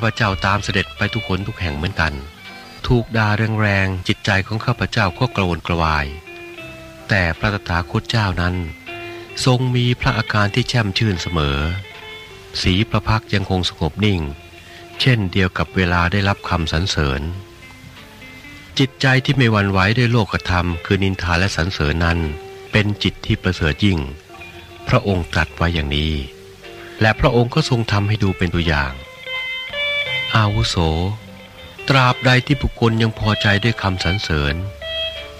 ข้าพเจ้าตามเสด็จไปทุกคนทุกแห่งเหมือนกัน ถูกด่าแรงๆจิตใจของข้าพเจ้าก็กระวนกระวาย แต่พระตถาคตเจ้านั้น ทรงมีพระอาการที่แช่มชื่นเสมอ สีประพักยังคงสงบนิ่ง เช่นเดียวกับเวลาได้รับคำสรรเสริญ จิตใจที่ไม่หวั่นไหวด้วยโลกธรรม คือนินทาและสรรเสริญนั้น เป็นจิตที่ประเสริฐยิ่ง พระองค์ตรัสไว้อย่างนี้ และพระองค์ก็ทรงทำให้ดูเป็นตัวอย่าง อาวุโส ตราบใดที่บุคคลยังพอใจด้วยคำสรรเสริญ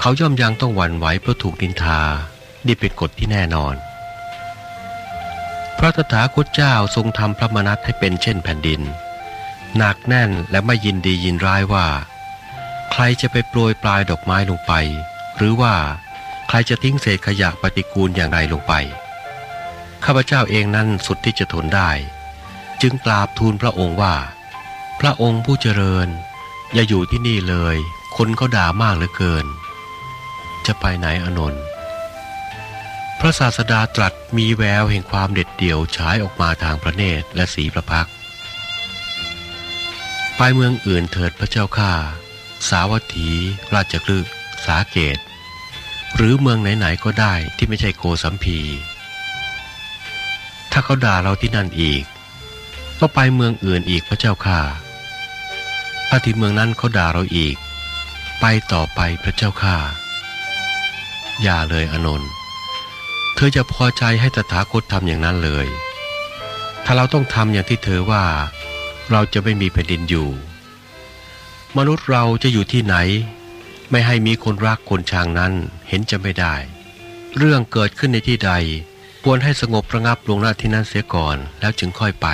เขาย่อมยังต้องหวั่นไหวเพราะถูกนินทานี่เป็นกฎที่แน่นอน พระตถาคตเจ้าทรงทำพระมนัตให้เป็นเช่นแผ่นดิน หนักแน่นและไม่ยินดียินร้ายว่า ใครจะไปโปรยปลายดอกไม้ลงไป หรือว่าใครจะทิ้งเศษขยะปฏิกูลอย่างไรลงไป ข้าพเจ้าเองนั้นสุดที่จะทนได้ จึงกราบทูลพระองค์ว่า พระองค์ผู้เจริญ อย่าอยู่ที่นี่เลย คนเขาด่ามากเหลือเกิน จะไปไหนอนนท์พระศาสดาตรัสมีแววแห่งความเด็ดเดี่ยวฉายออกมาทางพระเนตรและสีประพักไปเมืองอื่นเถิดพระเจ้าข้าสาวัตถี ราชคลึกสาเกต หรือเมืองไหนๆก็ได้ที่ไม่ใช่โกสัมพีถ้าเขาด่าเราที่นั่นอีก ก็ไปเมืองอื่นอีกพระเจ้าข้า ถ้าที่เมืองนั้นเขาด่าเราอีก ไปต่อไปพระเจ้าข้าอย่าเลยอนนท์เธอจะพอใจให้ตถาคตทำอย่างนั้นเลย ถ้าเราต้องทำอย่างที่เธอว่า เราจะไม่มีแผ่นดินอยู่ มนุษย์เราจะอยู่ที่ไหน ไม่ให้มีคนรักคนชังนั้นเห็นจะไม่ได้ เรื่องเกิดขึ้นในที่ใดควรให้สงบระงับลงหน้าที่นั้นเสียก่อนแล้วจึงค่อยไป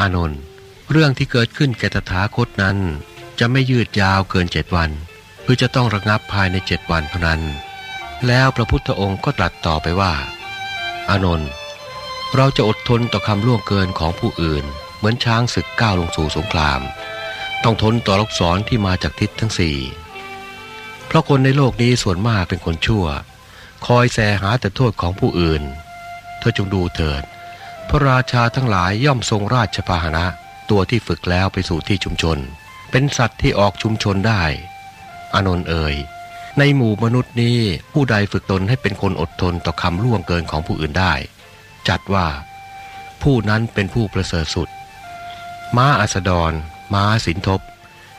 อานนท์ เรื่องที่เกิดขึ้นแก่ตถาคตนั้น จะไม่ยืดยาวเกินเจ็ดวันเพื่อจะต้องระงับภายในเจ็ดวันเท่านั้น แล้วพระพุทธองค์ก็ตรัสต่อไปว่า อานนท์เราจะอดทนต่อคำล่วงเกินของผู้อื่น เหมือนช้างศึกก้าวลงสู่สงคราม ต้องทนต่อลูกศรที่มาจากทิศทั้งสี่เพราะคนในโลกนี้ส่วนมากเป็นคนชั่ว คอยแสหาแต่โทษของผู้อื่น เธอจงดูเถิด พระราชาทั้งหลายย่อมทรงราชพาหนะ ตัวที่ฝึกแล้วไปสู่ที่ชุมชน เป็นสัตว์ที่ออกชุมชนได้อานนท์เอ่ย ในหมู่มนุษย์นี้ผู้ใดฝึกตนให้เป็นคนอดทนต่อคำล่วงเกินของผู้อื่นได้ จัดว่า ผู้นั้นเป็นผู้ประเสริฐสุด ม้าอัสดร ม้าสินทบ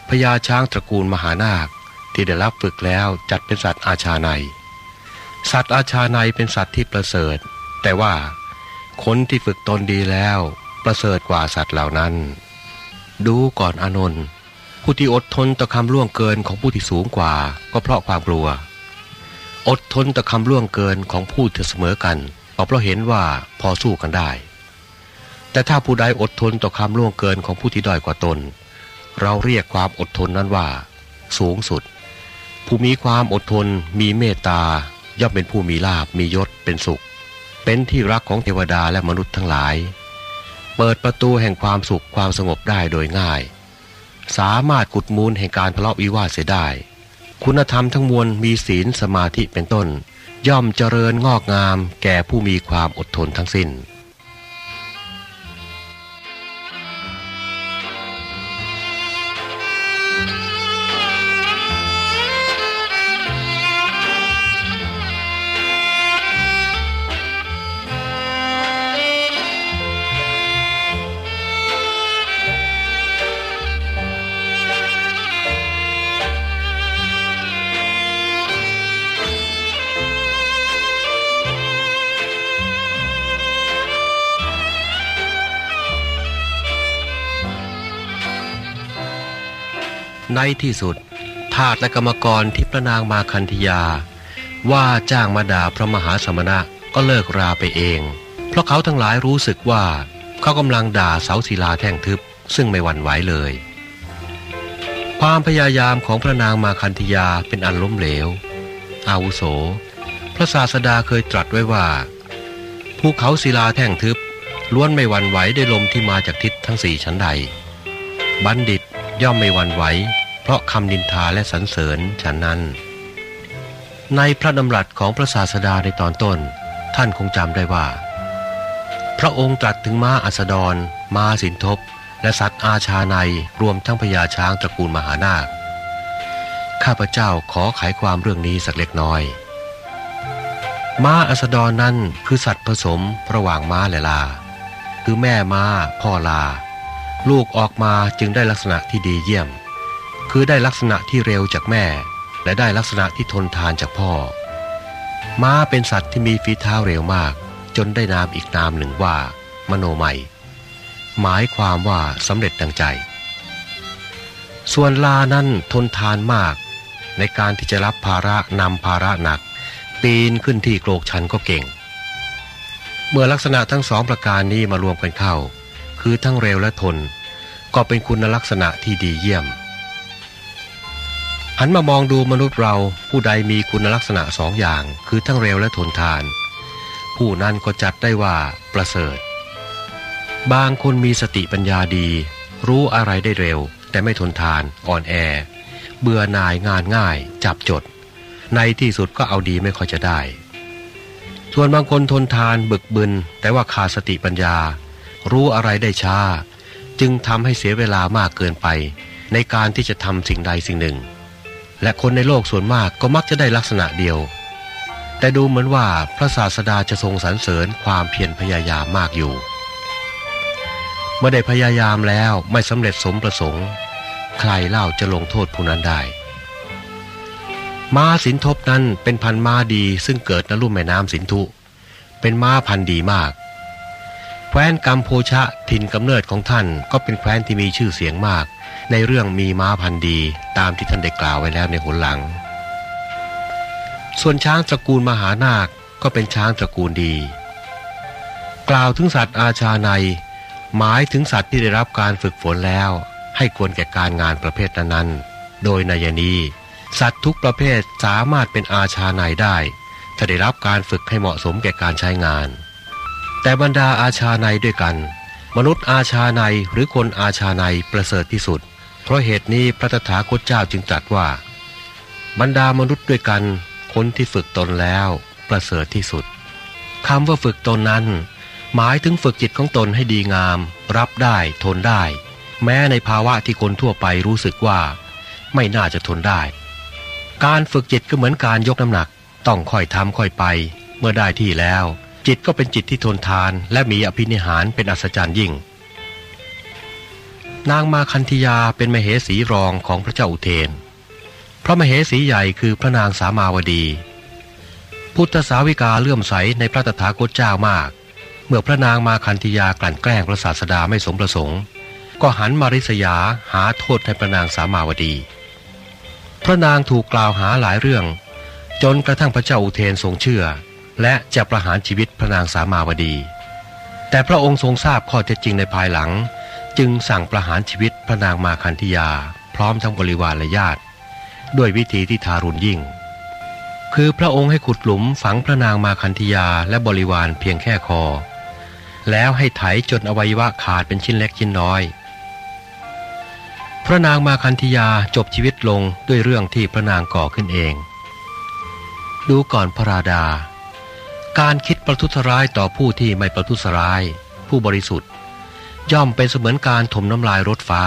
พญาช้างตระกูลมหานาคที่ได้รับฝึกแล้วจัดเป็นสัตว์อาชาใน สัตว์อาชาในเป็นสัตว์ที่ประเสริฐ แต่ว่าคนที่ฝึกตนดีแล้ว ประเสริฐกว่าสัตว์เหล่านั้น ดูก่อนอนนท์ผู้ที่อดทนต่อคำล่วงเกินของผู้ที่สูงกว่า ก็เพราะความกลัว อดทนต่อคำล่วงเกินของผู้ที่เสมอกันก็เพราะเห็นว่าพอสู้กันได้ แต่ถ้าผู้ใดอดทนต่อคำล่วงเกินของผู้ที่ด้อยกว่าตน เราเรียกความอดทนนั้นว่า สูงสุด ผู้มีความอดทนมีเมตตาย่อมเป็นผู้มีลาบมียศเป็นสุข เป็นที่รักของเทวดาและมนุษย์ทั้งหลาย เปิดประตูแห่งความสุขความสงบได้โดยง่าย สามารถกุดมูลแห่งการทะเลาะวิวาทเสียได้ คุณธรรมทั้งมวลมีศีลสมาธิเป็นต้น ย่อมเจริญงอกงามแก่ผู้มีความอดทนทั้งสิ้น ในที่สุด ทาสและกรรมกรที่พระนางมาคันธยา ว่าจ้างมาด่าพระมหาสมณะก็เลิกราไปเอง เพราะเขาทั้งหลายรู้สึกว่าเขากำลังด่าเสาศิลาแท่งทึบ ซึ่งไม่หวั่นไหวเลย ความพยายามของพระนางมาคันธยาเป็นอันล้มเหลว อาวุโส พระศาสดาเคยตรัสไว้ว่าภูเขาศิลาแท่งทึบล้วนไม่หวั่นไหวด้วยลมที่มาจากทิศทั้งสี่ชั้นใด บัณฑิตย่อมไม่หวั่นไหว เพราะคำนินทาและสรรเสริญฉันนั้น ในพระดำรัสของพระศาสดาในตอนต้น ท่านคงจำได้ว่าพพระองค์ตรัสถึงม้าอัสดร ม้าสินทบ และสัตว์อาชาในรวมทั้งพญาช้างตระกูลมหานาค ข้าพเจ้าขอไขความเรื่องนี้สักเล็กน้อย ม้าอัสดรนั้นคือสัตว์ผสมระหว่างม้าและลา คือแม่ม้าพ่อลา ลูกออกมาจึงได้ลักษณะที่ดีเยี่ยม คือได้ลักษณะที่เร็วจากแม่ และได้ลักษณะที่ทนทานจากพ่อ ม้าเป็นสัตว์ที่มีฝีเท้าเร็วมาก จนได้นามอีกนามหนึ่งว่า มโนไมหมายความว่าสำเร็จดังใจ ส่วนลานั้นทนทานมาก ในการที่จะรับภาระนำภาระหนัก ปีนขึ้นที่โกรกชันก็เก่ง เมื่อลักษณะทั้งสองประการนี้มารวมกันเข้า คือทั้งเร็วและทน ก็เป็นคุณลักษณะที่ดีเยี่ยม หันมามองดูมนุษย์เราผู้ใดมีคุณลักษณะสองอย่าง คือทั้งเร็วและทนทาน ผู้นั้นก็จัดได้ว่าประเสริฐ บางคนมีสติปัญญาดี รู้อะไรได้เร็ว แต่ไม่ทนทานอ่อนแอ เบื่อหน่ายงานง่าย จับจด ในที่สุดก็เอาดีไม่ค่อยจะได้ ส่วนบางคนทนทานบึกบึน แต่ว่าขาดสติปัญญา รู้อะไรได้ช้า จึงทำให้เสียเวลามากเกินไป ในการที่จะทำสิ่งใดสิ่งหนึ่ง และคนในโลกส่วนมากก็มักจะได้ลักษณะเดียว แต่ดูเหมือนว่าพระศาสดาจะทรงสรรเสริญความเพียรพยายามมากอยู่ เมื่อได้พยายามแล้วไม่สำเร็จสมประสงค์ ใครเล่าจะลงโทษผู้นั้นได้ ม้าสินทบนั้นเป็นพันม้าดีซึ่งเกิดในลุ่มแม่น้ำสินธุ เป็นม้าพันดีมาก แคว้นกัมโพชะถิ่นกำเนิดของท่านก็เป็นแคว้นที่มีชื่อเสียงมาก ในเรื่องมีม้าพันธุ์ดีตามที่ท่านได้กล่าวไว้แล้วในหนหลัง ส่วนช้างตระกูลมหานาคก็เป็นช้างตระกูลดี กล่าวถึงสัตว์อาชาใน หมายถึงสัตว์ที่ได้รับการฝึกฝนแล้ว ให้ควรแก่การงานประเภทนั้นๆ โดยนัยนี้ สัตว์ทุกประเภทสามารถเป็นอาชาในได้ ถ้าได้รับการฝึกให้เหมาะสมแก่การใช้งาน แต่บรรดาอาชาในด้วยกัน มนุษย์อาชาในหรือคนอาชาในประเสริฐที่สุด ราะเหตุนี้พระตถาคตเจ้าจึงตรัสว่า บรรดามนุษย์ด้วยกันคนที่ฝึกตนแล้วประเสริฐที่สุดคำว่าฝึกตนนั้น หมายถึงฝึกจิตของตนให้ดีงาม รับได้ทนได้ แม้ในภาวะที่คนทั่วไปรู้สึกว่า ไม่น่าจะทนได้ การฝึกจิตก็เหมือนการยกน้ำหนัก ต้องค่อยทำค่อยไป เมื่อได้ที่แล้ว จิตก็เป็นจิตที่ทนทาน และมีอภินิหารเป็นอัศจรรย์ยิ่ง นางมาคันธยาเป็นมเหสีรองของพระเจ้าอุเทน พระมเหสีใหญ่คือพระนางสามาวดี พุทธสาวิกาเลื่อมใสในพระตถาคตเจ้ามาก เมื่อพระนางมาคันธยากลั่นแกล้งพระศาสดาไม่สมประสงค์ ก็หันมาริษยาหาโทษให้พระนางสามาวดี พระนางถูกกล่าวหาหลายเรื่อง จนกระทั่งพระเจ้าอุเทนทรงเชื่อ และจะประหารชีวิตพระนางสามาวดี แต่พระองค์ทรงทราบข้อเท็จจริงในภายหลัง จึงสั่งประหารชีวิตพระนางมาคันธยา พร้อมทั้งบริวารและญาติ ด้วยวิธีที่ทารุณยิ่ง คือพระองค์ให้ขุดหลุมฝังพระนางมาคันธยาและบริวารเพียงแค่คอ แล้วให้ไถจนอวัยวะขาดเป็นชิ้นเล็กชิ้นน้อย พระนางมาคันธยาจบชีวิตลงด้วยเรื่องที่พระนางก่อขึ้นเอง ดูก่อนพระราดา การคิดประทุษร้ายต่อผู้ที่ไม่ประทุษร้าย ผู้บริสุทธิ ย่อมเป็นเสมือนการถมน้ำลายรถฟ้า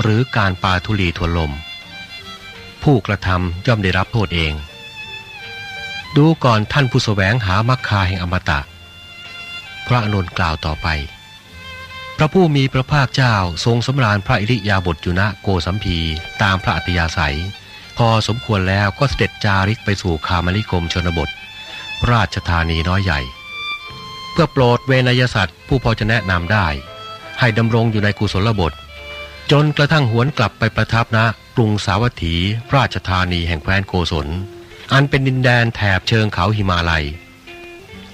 หรือการปาทุลีทวนลม ผู้กระทำย่อมได้รับโทษเอง ดูก่อนท่านผู้สแสวงหามรรคาแห่งอมตะ พระอนุนกล่าวต่อไป พระผู้มีพระภาคเจ้าทรงสำราญพระอิริยาบถยู่ณโกสัมพีตามพระอัตยาศัย พอสมควรแล้วก็เสด็จจาริกไปสู่คามลิคมชนบท ราชธานีน้อยใหญ่ เพื่อโปรดเวนยสัตว์ผู้พอจะแนะนำได้ ให้ดำรงอยู่ในกุศลบท จนกระทั่งหวนกลับไปประทับณกรุงสาวัตถีราชธานีแห่งแคว้นโกศล อันเป็นดินแดนแถบเชิงเขาหิมาลัย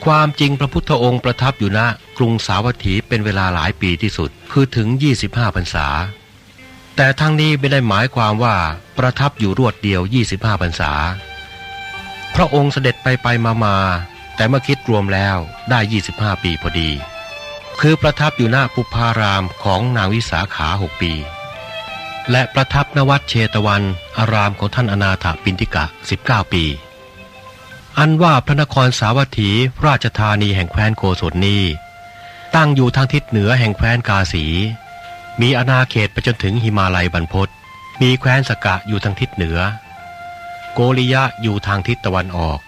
ความจริงพระพุทธองค์ประทับอยู่ณกรุงสาวัตถีเป็นเวลาหลายปีที่สุดคือถึง 25พรรษา แต่ทั้งนี้ไม่ได้หมายความว่าประทับอยู่รวดเดียว 25พรรษา พระองค์เสด็จไปไปมามาแต่เมื่อคิดรวมแล้วได้ 25 ปีพอดี คือประทับอยู่หน้าปุพารามของนางวิสาขาหกปี และประทับนวัดเชตวัน อารามของท่านอนาถปินทิกะ 19 ปี อันว่าพระนครสาวัตถีราชธานีแห่งแคว้นโกศลนี้ตั้งอยู่ทางทิศเหนือแห่งแคว้นกาสี มีอาณาเขตไปจนถึงหิมาลัยบรรพตมีแคว้นสกะอยู่ทางทิศเหนือ โกริยะอยู่ทางทิศตะวันออก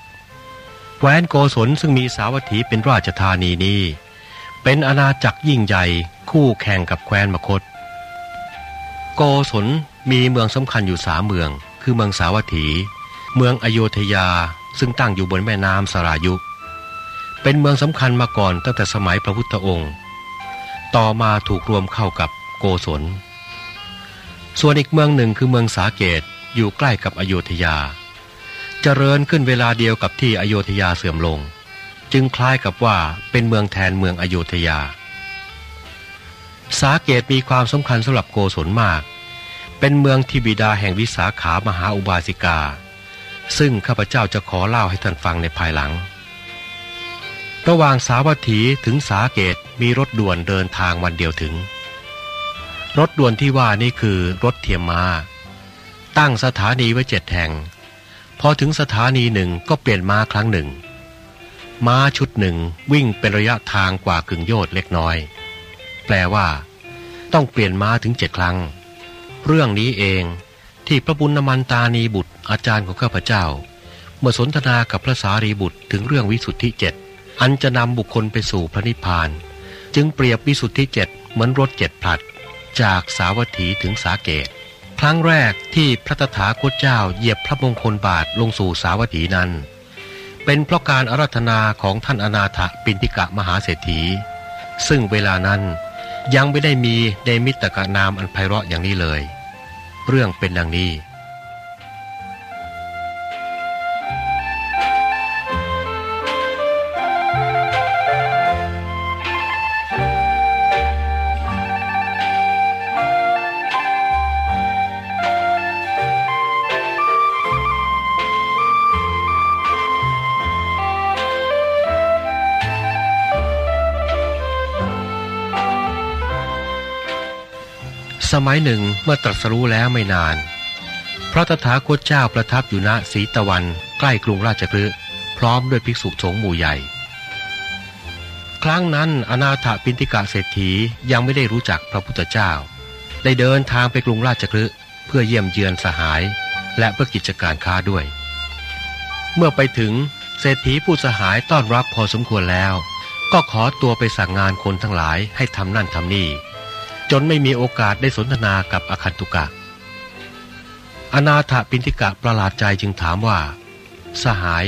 แคว้นโกศลซึ่งมีสาวัตถีเป็นราชธานีนี้ เป็นอาณาจักรยิ่งใหญ่คู่แข่งกับแคว้นมคต โกศลมีเมืองสำคัญอยู่สามเมือง คือเมืองสาวัตถี เมืองอโยธยาซึ่งตั้งอยู่บนแม่น้ำสรายุ เป็นเมืองสำคัญมาก่อนตั้งแต่สมัยพระพุทธองค์ ต่อมาถูกรวมเข้ากับโกศล ส่วนอีกเมืองหนึ่งคือเมืองสาเกตอยู่ใกล้กับอโยธยา เจริญขึ้นเวลาเดียวกับที่อโยธยาเสื่อมลง จึงคล้ายกับว่าเป็นเมืองแทนเมืองอโยธยา สาเกตมีความสำคัญสำหรับโกศลมาก เป็นเมืองที่บิดาแห่งวิสาขามหาอุบาสิกา ซึ่งข้าพเจ้าจะขอเล่าให้ท่านฟังในภายหลัง ระหว่างสาวัตถีถึงสาเกตมีรถด่วนเดินทางวันเดียวถึง รถด่วนที่ว่านี่คือรถเทียมมาตั้งสถานีไว้เจ็ดแห่ง พอถึงสถานีหนึ่งก็เปลี่ยนมาครั้งหนึ่ง ม้าชุดหนึ่งวิ่งเป็นระยะทางกว่ากึ่งโยชน์เล็กน้อย แปลว่า ต้องเปลี่ยนม้าถึงเจ็ดครั้ง เรื่องนี้เองที่พระบุญนมันตานีบุตรอาจารย์ของข้าพเจ้า เมื่อสนทนากับพระสารีบุตรถึงเรื่องวิสุทธิเจ็ดอันจะนำบุคคลไปสู่พระนิพพาน จึงเปรียบวิสุทธิเจ็ดเหมือนรถเจ็ดผลัด จากสาวัตถีถึงสาเกต ครั้งแรกที่พระตถาคตเจ้าเหยียบพระมงคลบาทลงสู่สาวัตถีนั้น เป็นเพราะการอารัธนาของท่านอนาถปินติกะมหาเศรษฐี ซึ่งเวลานั้นยังไม่ได้มีในมิตรกนามอันไพเราะอย่างนี้เลย เรื่องเป็นดังนี้ สมัยหนึ่งเมื่อตรัสรู้แล้วไม่นาน พระตถาคตเจ้าประทับอยู่ณสีตะวันใกล้กรุงราชกฤห์พร้อมด้วยภิกษุสงฆ์หมู่ใหญ่ ครั้งนั้นอนาถปินติกะเศรษฐียังไม่ได้รู้จักพระพุทธเจ้า ได้เดินทางไปกรุงราชกฤห์เพื่อเยี่ยมเยือนสหาย และเพื่อกิจการค้าด้วย เมื่อไปถึงเศรษฐีผู้สหายต้อนรับพอสมควรแล้ว ก็ขอตัวไปสั่งงานคนทั้งหลายให้ทำนั่นทำนี่ จนไม่มีโอกาสได้สนทนากับอคันตุกะ อนาถปินติกะประหลาดใจจึงถามว่า สหาย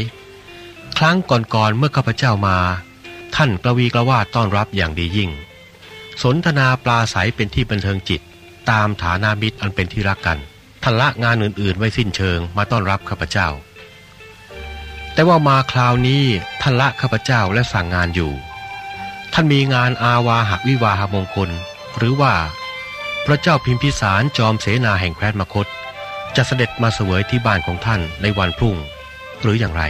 ครั้งก่อนๆเมื่อข้าพเจ้ามา ท่านกระวีกระวาดต้อนรับอย่างดียิ่ง สนทนาปลาใสเป็นที่บันเทิงจิต ตามฐานามิตรอันเป็นที่รักกันท่านละงานอื่นๆไว้สิ้นเชิงมาต้อนรับข้าพเจ้า แต่ว่ามาคราวนี้ท่านละข้าพเจ้าและสั่งงานอยู่ ท่านมีงานอาวาหวิวาหมงคล หรือว่า พระเจ้าพิมพิสารจอมเสนาแห่งแคว้นมคต จะเสด็จมาเสวยที่บ้านของท่านในวันพรุ่ง หรืออย่างไร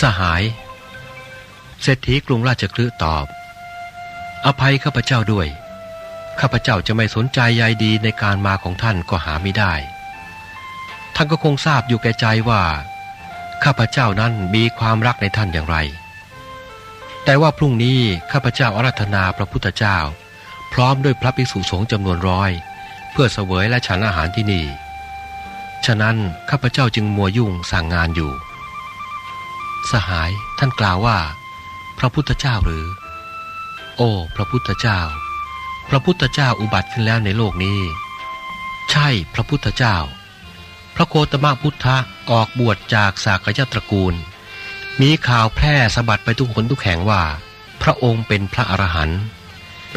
สหาย เศรษฐีกรุงราชคฤห์ตอบ อภัยข้าพเจ้าด้วย ข้าพเจ้าจะไม่สนใจใยดีในการมาของท่านก็หาไม่ได้ ท่านก็คงทราบอยู่แก่ใจว่า ข้าพเจ้านั้นมีความรักในท่านอย่างไรแต่ว่าพรุ่งนี้ข้าพเจ้าอารัธนาพระพุทธเจ้า พร้อมด้วยพระภิกษุสงฆ์จำนวนร้อย เพื่อเสวยและฉันอาหารที่นี่ ฉะนั้นข้าพเจ้าจึงมัวยุ่งสั่งงานอยู่ สหายท่านกล่าวว่า พระพุทธเจ้าหรือ โอ้ พระพุทธเจ้า พระพุทธเจ้าอุบัติขึ้นแล้วในโลกนี้ ใช่พระพุทธเจ้า พระโคตมะพุทธะออกบวชจากสากยตระกูล มีข่าวแพร่สะบัดไปทุกคนทุกแห่งว่า พระองค์เป็นพระอรหันต์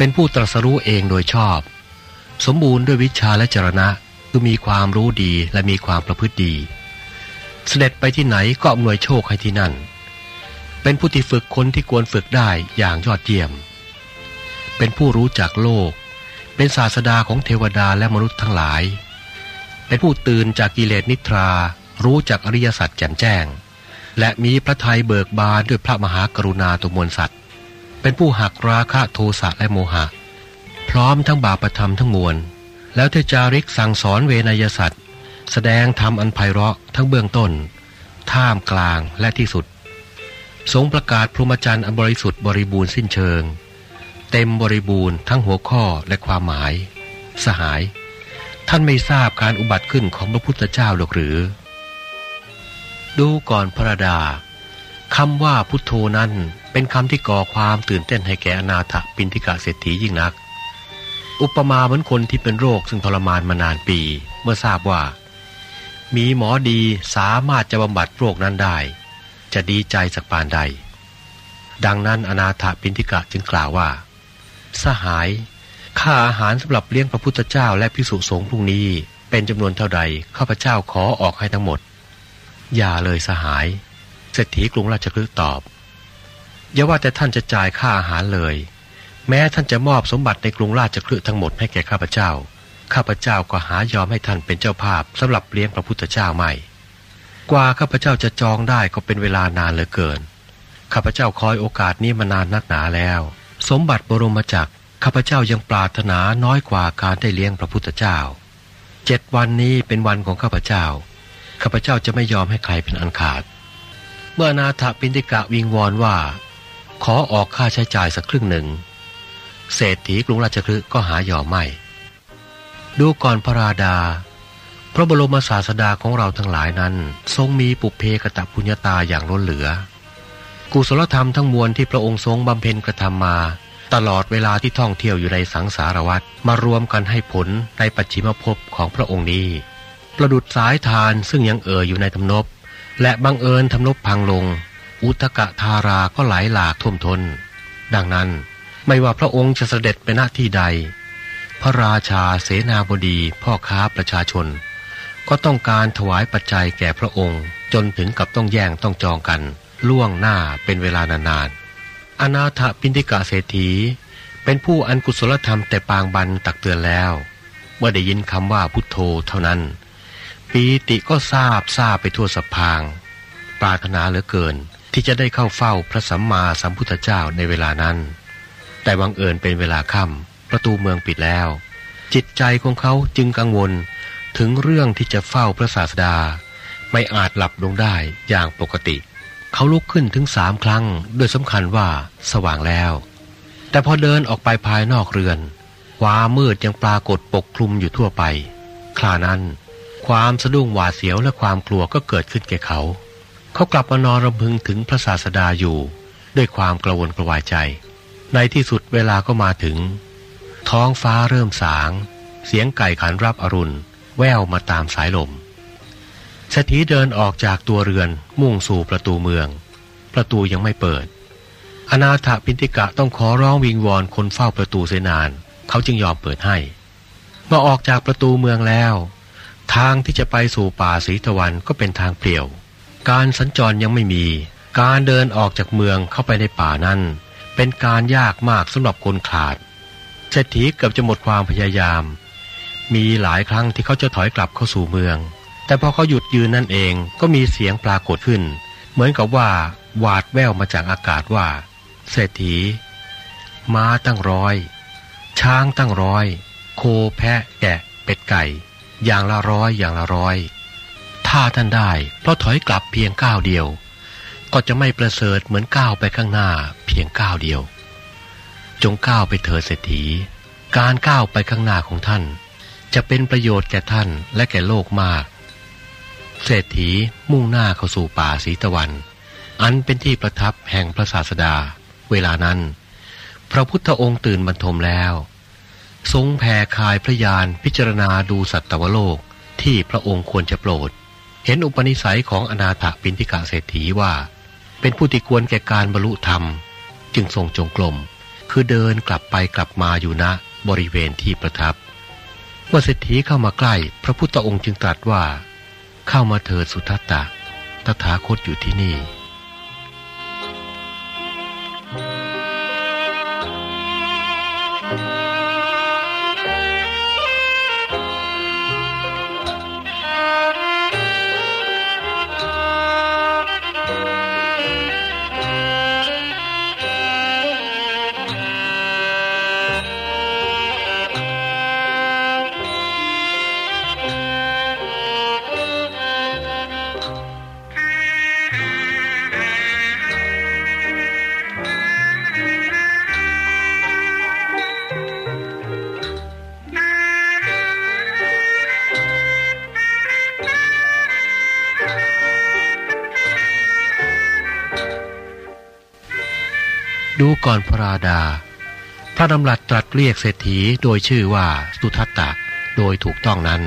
เป็นผู้ตรัสรู้เองโดยชอบ สมบูรณ์ด้วยวิชาและจรณะคือมีความรู้ดีและมีความประพฤติดี เสด็จไปที่ไหนก็อำนวยโชคให้ที่นั่น เป็นผู้ที่ฝึกคนที่ควรฝึกได้อย่างยอดเยี่ยม เป็นผู้รู้จักโลก เป็นศาสดาของเทวดาและมนุษย์ทั้งหลาย เป็นผู้ตื่นจากกิเลสนิทรา รู้จักอริยสัจแจ่มแจ้ง และมีพระทัยเบิกบานด้วยพระมหากรุณาตุมวลสัตว์ เป็นผู้หักราคะโทสะและโมหะ พร้อมทั้งบาปธรรมทั้งมวล แล้วเทจาริกสั่งสอนเวนยสัตว์แสดงธรรมอันไพเราะทั้งเบื้องต้น ท่ามกลางและที่สุด ทรงประกาศพรหมจรรย์อันบริสุทธิ์บริบูรณ์สิ้นเชิง เต็มบริบูรณ์ทั้งหัวข้อและความหมาย สหาย ท่านไม่ทราบการอุบัติขึ้นของพระพุทธเจ้าหรอกหรือ ดูก่อนพระดาคำว่าพุทโธนั้น เป็นคำที่ก่อความตื่นเต้นให้แก่อนาถปินทิกาเศรษฐียิ่งนัก อุปมาเหมือนคนที่เป็นโรคซึ่งทรมานมานานปี เมื่อทราบว่า มีหมอดีสามารถจะบำบัดโรคนั้นได้ จะดีใจสักปานใด ดังนั้นอนาถปินทิกะจึงกล่าวว่า สหายค่าอาหารสำหรับเลี้ยงพระพุทธเจ้าและพิสุสงฆ์พรุ่งนี้เป็นจำนวนเท่าใดข้าพเจ้าขอออกให้ทั้งหมด อย่าเลยสหายเศรษฐีกรุงราชคฤห์ตอบ อย่าว่าแต่ท่านจะจ่ายค่าอาหารเลย แม้ท่านจะมอบสมบัติในกรุงราชคฤห์ทั้งหมดให้แก่ข้าพเจ้า ข้าพเจ้าก็หายอมให้ท่านเป็นเจ้าภาพสำหรับเลี้ยงพระพุทธเจ้าไม่ กว่าข้าพเจ้าจะจองได้ก็เป็นเวลานานเหลือเกิน ข้าพเจ้าคอยโอกาสนี้มานานนักหนาแล้ว สมบัติบรมจักรข้าพเจ้ายังปรารถนาน้อยกว่าการได้เลี้ยงพระพุทธเจ้า เจ็ดวันนี้เป็นวันของข้าพเจ้า ข้าพเจ้าจะไม่ยอมให้ใครเป็นอันขาด เมื่อนาถปินติกะวิงวอนว่า ขอออกค่าใช้จ่ายสักครึ่งหนึ่ง เศรษฐีกรุงราชคฤห์ก็หายอมไม่ ดูก่อนพระราดา พระบรมศาสดาของเราทั้งหลายนั้น ทรงมีปุเพกตะพุญญาตาอย่างล้นเหลือ กุศลธรรมทั้งมวลที่พระองค์ทรงบำเพ็ญกระทำมาตลอดเวลาที่ท่องเที่ยวอยู่ในสังสารวัฏมารวมกันให้ผลในปัจฉิมภพของพระองค์นี้ ประดุดสายทานซึ่งยังเอ่ออยู่ในทำนบ และบังเอิญทำนบพังลง อุตกะทาราก็ไหลหลากท่วมทน ดังนั้นไม่ว่าพระองค์จะเสด็จไปณที่ใด พระราชาเสนาบดีพ่อค้าประชาชน ก็ต้องการถวายปัจจัยแก่พระองค์ จนถึงกับต้องแย่งต้องจองกัน ล่วงหน้าเป็นเวลานานๆอนาถปินติกาเศรษฐี เป็นผู้อันกุศลธรรมแต่ปางบันตักเตือนแล้ว เมื่อได้ยินคำว่าพุทโธเท่านั้นปีติก็ทราบทราบไปทั่วสพาง ปรารถนาเหลือเกิน ที่จะได้เข้าเฝ้าพระสัมมาสัมพุทธเจ้าในเวลานั้น แต่บังเอิญเป็นเวลาค่ำประตูเมืองปิดแล้ว จิตใจของเขาจึงกังวลถึงเรื่องที่จะเฝ้าพระศาสดา ไม่อาจหลับลงได้อย่างปกติ เขาลุกขึ้นถึงสามครั้งโดยสำคัญว่าสว่างแล้ว แต่พอเดินออกไปภายนอกเรือนความมืดยังปรากฏปกคลุมอยู่ทั่วไปคลานั้น ความสะดุ้งหวาดเสียวและความกลัวก็เกิดขึ้นแก่เขา เขากลับมานอนรำพึงถึงพระศาสดาอยู่ ด้วยความกระวนกระวายใจ ในที่สุดเวลาก็มาถึง ท้องฟ้าเริ่มสาง เสียงไก่ขันรับอรุณ แววมาตามสายลมเศรษฐีเดินออกจากตัวเรือนมุ่งสู่ประตูเมือง ประตูยังไม่เปิด อนาถปินติกะต้องขอร้องวิงวอนคนเฝ้าประตูเสนาน เขาจึงยอมเปิดให้เมื่อออกจากประตูเมืองแล้ว ทางที่จะไปสู่ป่าสีตะวันก็เป็นทางเปลี่ยว การสัญจรยังไม่มี การเดินออกจากเมืองเข้าไปในป่านั้น เป็นการยากมากสำหรับคนขาดเศรษฐีเกือบจะหมดความพยายาม มีหลายครั้งที่เขาจะถอยกลับเข้าสู่เมือง แต่พอเขาหยุดยืนนั่นเองก็มีเสียงปรากฏขึ้น เหมือนกับว่าหวาดแววมาจากอากาศว่า เศรษฐี ม้าตั้งร้อย ช้างตั้งร้อย โคแพะแกะ เป็ดไก่ อย่างละร้อยอย่างละร้อย ถ้าท่านได้ เพราะถอยกลับเพียงก้าวเดียว ก็จะไม่ประเสริฐเหมือนก้าวไปข้างหน้าเพียงก้าวเดียว จงก้าวไปเถิดเศรษฐี การก้าวไปข้างหน้าของท่าน จะเป็นประโยชน์แก่ท่านและแก่โลกมาก เศรษฐีมุ่งหน้าเข้าสู่ป่าสีตะวัน อันเป็นที่ประทับแห่งพระศาสดา เวลานั้น พระพุทธองค์ตื่นบรรทมแล้วทรงแผ่คายพระยานพิจารณาดูสัตวโลกที่พระองค์ควรจะโปรด เห็นอุปนิสัยของอนาถปินทิกาเศรษฐีว่า เป็นผู้ที่ควรแก่การบรรลุธรรม จึงทรงจงกรมคือเดินกลับไปกลับมาอยู่ณบริเวณที่ประทับ เมื่อเศรษฐีเข้ามาใกล้ พระพุทธองค์จึงตรัสว่า เข้ามาเถิดสุทัตตะ ตถาคตอยู่ที่นี่ ดูก่อนพระราดา พระดำรัสตรัสเรียกเศรษฐีโดยชื่อว่าสุทัตตะโดยถูกต้องนั้น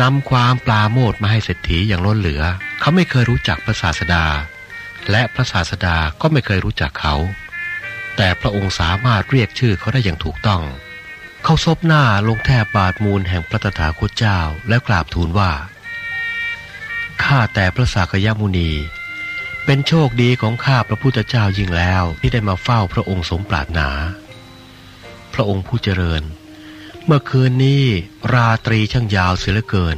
นำความปลาโมดมาให้เศรษฐีอย่างล้นเหลือ เขาไม่เคยรู้จักพระศาสดา และพระศาสดาก็ไม่เคยรู้จักเขา แต่พระองค์สามารถเรียกชื่อเขาได้อย่างถูกต้อง เขาซบหน้าลงแทบบาทมูลแห่งพระตถาคตเจ้าแล้วกราบทูลว่าข้าแต่พระสากยมุนี เป็นโชคดีของข้าพระพุทธเจ้ายิ่งแล้วที่ได้มาเฝ้าพระองค์สมปรารถนา พระองค์ผู้เจริญ เมื่อคืนนี้ราตรีช่างยาวเสียเหลือเกิน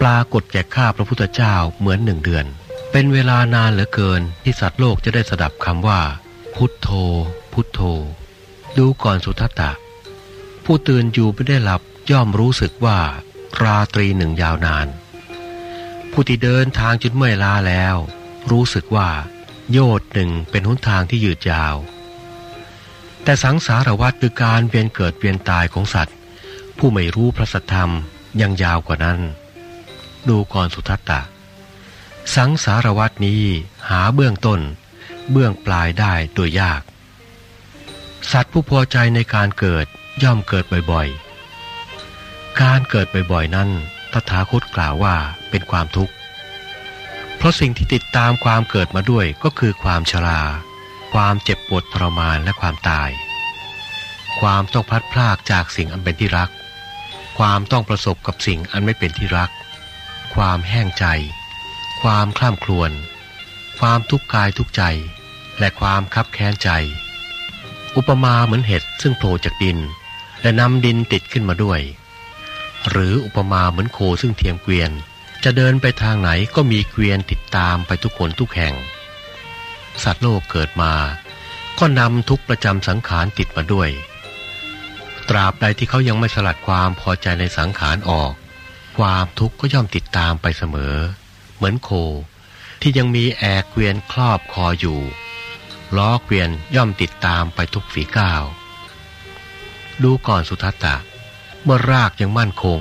ปรากฏแก่ข้าพระพุทธเจ้าเหมือนหนึ่งเดือน เป็นเวลานานเหลือเกินที่สัตว์โลกจะได้สดับคำว่า พุทโธ พุทโธ ดูก่อนสุทัตตะ ผู้ตื่นอยู่ไม่ได้หลับย่อมรู้สึกว่า ราตรีหนึ่งยาวนาน ผู้ที่เดินทางจนเมื่อยล้าแล้ว รู้สึกว่า โยดหนึ่งเป็นหนทางที่ยืดยาว แต่สังสารวัฏคือการเวียนเกิดเวียนตายของสัตว์ ผู้ไม่รู้พระสัทธรรมยังยาวกว่านั้น ดูก่อนสุทัตตะ สังสารวัฏนี้หาเบื้องต้น เบื้องปลายได้โดยยาก สัตว์ผู้พอใจในการเกิดย่อมเกิดบ่อยๆ การเกิดบ่อยๆ นั้นตถาคตกล่าวว่าเป็นความทุกข์ ราะสิ่งที่ติดตามความเกิดมาด้วยก็คือความชรา ความเจ็บปวดทรมานและความตาย ความต้องพัดพรากจากสิ่งอันเป็นที่รัก ความต้องประสบกับสิ่งอันไม่เป็นที่รัก ความแห้งใจ ความคล่ำครวญ ความทุกข์กายทุกใจ และความคับแค้นใจ อุปมาเหมือนเห็ดซึ่งโผล่จากดิน และนำดินติดขึ้นมาด้วย หรืออุปมาเหมือนโคซึ่งเทียมเกวียน จะเดินไปทางไหนก็มีเกวียนติดตามไปทุกคนทุกแห่ง สัตว์โลกเกิดมา ก็นำทุกประจำสังขารติดมาด้วย ตราบใดที่เขายังไม่สลัดความพอใจในสังขารออก ความทุกข์ก็ย่อมติดตามไปเสมอ เหมือนโค ที่ยังมีแอกเกวียนครอบคออยู่ ล้อเกวียนย่อมติดตามไปทุกฝีก้าวดูก่อนสุทัตตะ เมื่อรากยังมั่นคง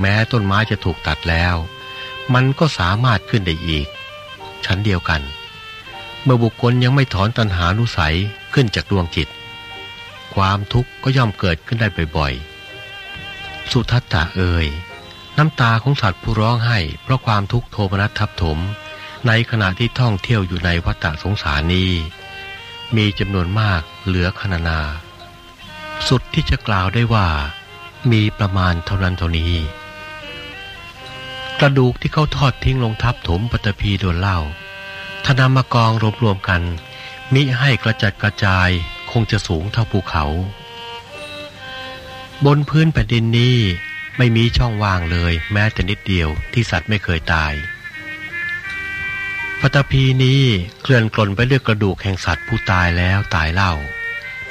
แม้ต้นไม้จะถูกตัดแล้ว มันก็สามารถขึ้นได้อีก ชั้นเดียวกัน เมื่อบุคคลยังไม่ถอนตัณหานุสัยขึ้นจากดวงจิต ความทุกข์ก็ย่อมเกิดขึ้นได้บ่อยๆ สุทัตตะเอ่ยน้ำตาของสัตว์ผู้ร้องไห้ เพราะความทุกข์โทมนัสทับถม ในขณะที่ท่องเที่ยวอยู่ในวัฏสงสารนี้ มีจำนวนมากเหลือขนานา สุดที่จะกล่าวได้ว่า มีประมาณเท่านั้นเท่านี้ กระดูกที่เขาทอดทิ้งลงทับถมปฐพีโดนเล่าถ้านำมากองรวมๆกัน มิให้กระจัดกระจายคงจะสูงเท่าภูเขา บนพื้นแผ่นดินนี้ไม่มีช่องว่างเลยแม้แต่นิดเดียวที่สัตว์ไม่เคยตายปฐพีนี้เคลื่อนกลนไปด้วยกระดูกแห่งสัตว์ผู้ตายแล้วตายเล่า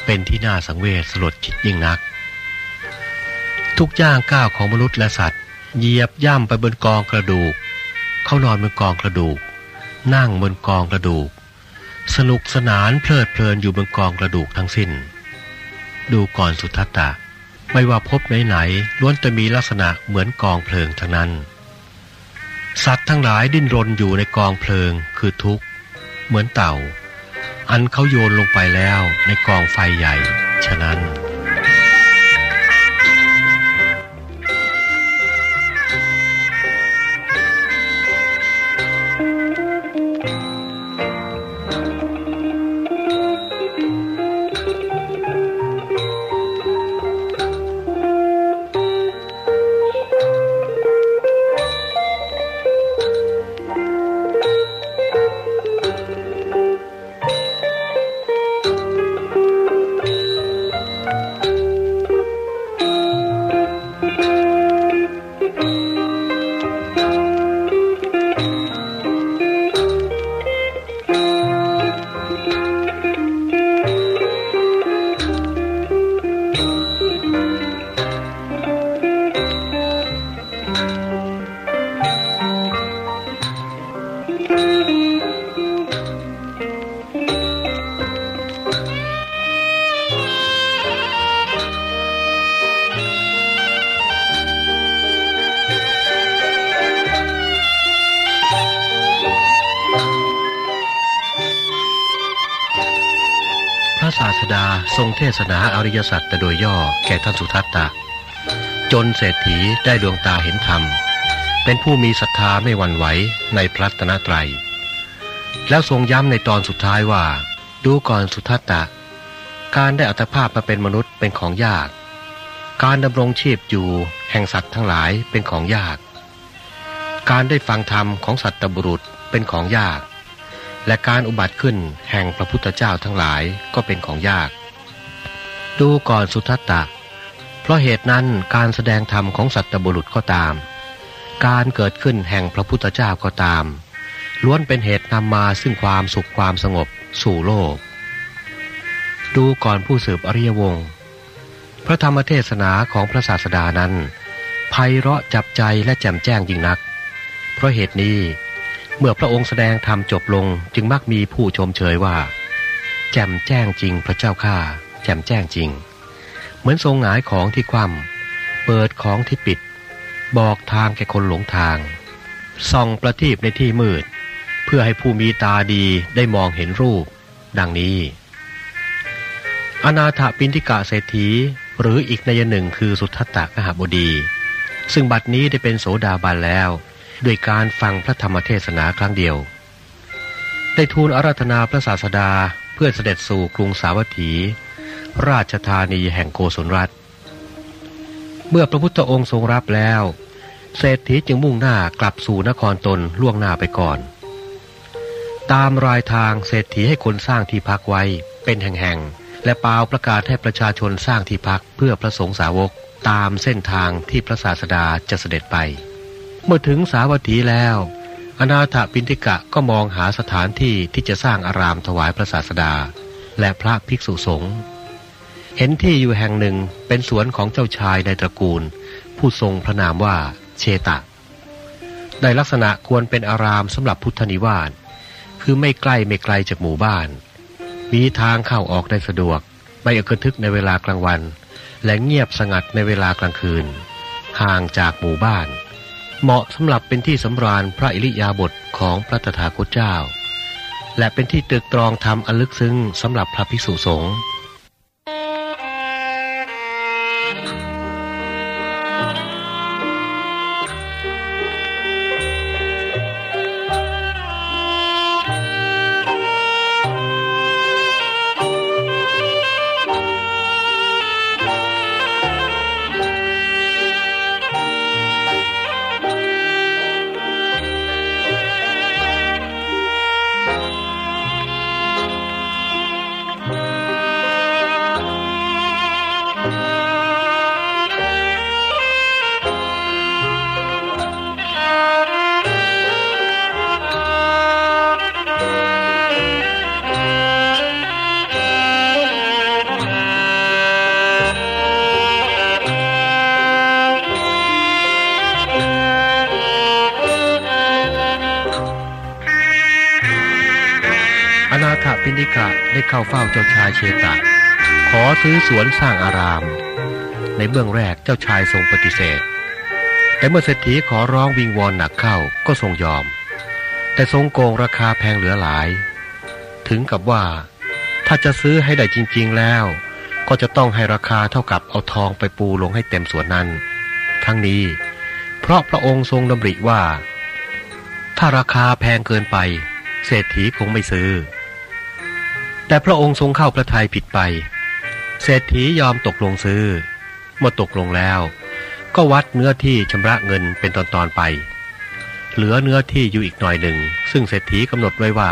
เป็นที่น่าสังเวชสลดจิตยิ่งนัก ทุกย่างก้าวของมนุษย์และสัตว์ เหยียบย่ำไปบนกองกระดูก เขานอนบนกองกระดูก นั่งบนกองกระดูก สนุกสนานเพลิดเพลินอยู่บนกองกระดูกทั้งสิ้น ดูก่อนสุทัตตะ ไม่ว่าพบไหนๆล้วนจะมีลักษณะเหมือนกองเพลิงทั้งนั้น สัตว์ทั้งหลายดิ้นรนอยู่ในกองเพลิงคือทุกข์ เหมือนเต่า อันเขาโยนลงไปแล้วในกองไฟใหญ่ ฉะนั้น ศนาอริยสัจแต่โดยย่อแก่ท่านสุทัตตะ จนเศรษฐีได้ดวงตาเห็นธรรม เป็นผู้มีศรัทธาไม่หวั่นไหวในพระตนตรัย แล้วทรงย้ำในตอนสุดท้ายว่า ดูก่อนสุทัตตะ การได้อัตภาพมาเป็นมนุษย์เป็นของยาก การดำรงชีพอยู่แห่งสัตว์ทั้งหลายเป็นของยาก การได้ฟังธรรมของสัตว์บุรุษเป็นของยากและการอุบัติขึ้นแห่งพระพุทธเจ้าทั้งหลายก็เป็นของยาก ดูก่อนสุทัตตะ เพราะเหตุนั้นการแสดงธรรมของสัตบุรุษก็ตาม การเกิดขึ้นแห่งพระพุทธเจ้าก็ตาม ล้วนเป็นเหตุนำมาซึ่งความสุขความสงบสู่โลก ดูก่อนผู้สืบอริยวงศ์พระธรรมเทศนาของพระศาสดานั้นไพเราะจับใจและแจ่มแจ้งยิ่งนัก เพราะเหตุนี้เมื่อพระองค์แสดงธรรมจบลงจึงมักมีผู้ชมเชยว่า แจ่มแจ้งจริงพระเจ้าข้า แจ่มแจ้งจริง เหมือนทรงหงายของที่คว่ำเปิดของที่ปิด บอกทางแก่คนหลงทาง ส่องประทีปในที่มืด เพื่อให้ผู้มีตาดีได้มองเห็นรูป ดังนี้ อนาถปินทิกะเศรษฐีหรืออีกในยหนึ่งคือสุทัตตะกหบดี ซึ่งบัดนี้ได้เป็นโสดาบันแล้วด้วยการฟังพระธรรมเทศนาครั้งเดียว ได้ทูลอาราธนาพระศาสดาเพื่อเสด็จสู่กรุงสาวัตถี ราชธานีแห่งโกศลรัฐ เมื่อพระพุทธองค์ทรงรับแล้ว เศรษฐีจึงมุ่งหน้ากลับสู่นครตนล่วงหน้าไปก่อน ตามรายทางเศรษฐีให้คนสร้างที่พักไว้เป็นแห่งๆ และเปล่าประกาศให้ประชาชนสร้างที่พักเพื่อพระสงฆ์สาวกตามเส้นทางที่พระศาสดาจะเสด็จไป เมื่อถึงสาวัตถีแล้ว อนาถปินทิกะก็มองหาสถานที่ที่จะสร้างอารามถวายพระศาสดา และพระภิกษุสงฆ์ เห็นที่อยู่แห่งหนึ่งเป็นสวนของเจ้าชายในตระกูล ผู้ทรงพระนามว่าเชตะ ได้ลักษณะควรเป็นอารามสำหรับพุทธนิวาสคือไม่ใกล้ไม่ไกลจากหมู่บ้าน มีทางเข้าออกได้สะดวก ไม่อกระทึกในเวลากลางวัน และเงียบสงัดในเวลากลางคืน ห่างจากหมู่บ้าน เหมาะสำหรับเป็นที่สำราญพระอิริยาบถของพระตถาคตเจ้า และเป็นที่ตึกตรองธรรมอันลึกซึ้งสำหรับพระภิกษุสงฆ์ เข้าเฝ้าเจ้าชายเชตะ ขอซื้อสวนสร้างอาราม ในเบื้องแรกเจ้าชายทรงปฏิเสธ แต่เมื่อเศรษฐีขอร้องวิงวอนหนักเข้าก็ทรงยอม แต่ทรงโกงราคาแพงเหลือหลาย ถึงกับว่า ถ้าจะซื้อให้ได้จริง ๆแล้ว ก็จะต้องให้ราคาเท่ากับเอาทองไปปูลงให้เต็มสวนนั้น ทั้งนี้ เพราะพระองค์ทรงดำริว่า ถ้าราคาแพงเกินไป เศรษฐีคงไม่ซื้อ แต่พระองค์ทรงเข้าพระทัยผิดไป เศรษฐียอมตกลงซื้อ เมื่อตกลงแล้ว ก็วัดเนื้อที่ชำระเงินเป็นตอนๆไป เหลือเนื้อที่อยู่อีกหน่อยหนึ่ง ซึ่งเศรษฐีกำหนดไว้ว่า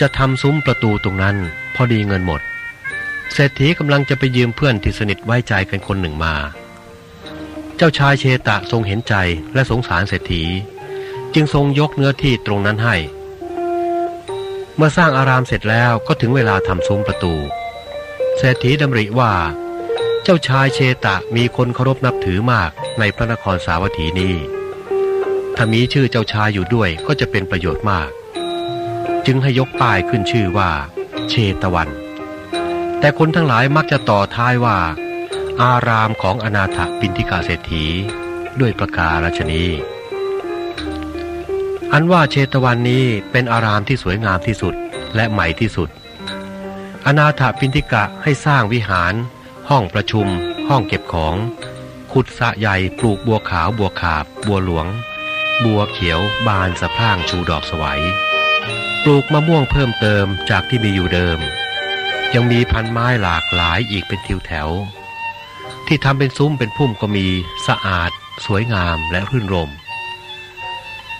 จะทำซุ้มประตูตรงนั้น พอดีเงินหมด เศรษฐีกำลังจะไปยืมเพื่อนที่สนิทไว้ใจกันคนหนึ่งมา เจ้าชายเชตะทรงเห็นใจและสงสารเศรษฐี จึงทรงยกเนื้อที่ตรงนั้นให้ เมื่อสร้างอารามเสร็จแล้วก็ถึงเวลาทำซุ้มประตู เศรษฐีดำริว่า เจ้าชายเชตะมีคนเคารพนับถือมากในพระนครสาวัตถีนี้ ถ้ามีชื่อเจ้าชายอยู่ด้วยก็จะเป็นประโยชน์มาก จึงให้ยกป้ายขึ้นชื่อว่า เชตวัน แต่คนทั้งหลายมักจะต่อท้ายว่า อารามของอนาถปินทิกาเศรษฐีด้วยประกาศชนี อันว่าเชตวันนี้เป็นอารามที่สวยงามที่สุดและใหม่ที่สุด อนาถปินทิกะให้สร้างวิหาร ห้องประชุม ห้องเก็บของ ขุดสะใหญ่ปลูกบัวขาวบัวขาบ บัวหลวง บัวเขียวบานสะพร่างชูดอกสวัย ปลูกมะม่วงเพิ่มเติมจากที่มีอยู่เดิม ยังมีพันไม้หลากหลายอีกเป็นทิวแถว ที่ทำเป็นซุ้มเป็นพุ่มก็มีสะอาด สวยงามและรื่นรม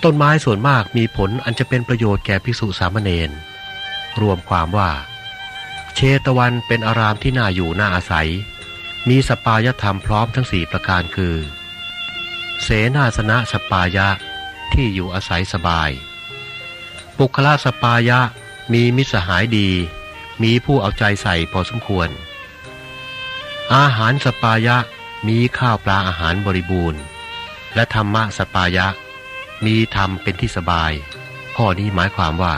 ต้นไม้ส่วนมากมีผลอันจะเป็นประโยชน์แก่ภิกษุสามเณรรวมความว่า เชตวันเป็นอารามที่น่าอยู่น่าอาศัย มีสปายธรรมพร้อมทั้งสี่ประการคือ เสนาสนะสปายะที่อยู่อาศัยสบาย ปุคละสปายะมีมิตรสหายดี มีผู้เอาใจใส่พอสมควร อาหารสปายะมีข้าวปลาอาหารบริบูรณ์ และธรรมะสปายะ มีธรรมเป็นที่สบาย ข้อนี้หมายความว่า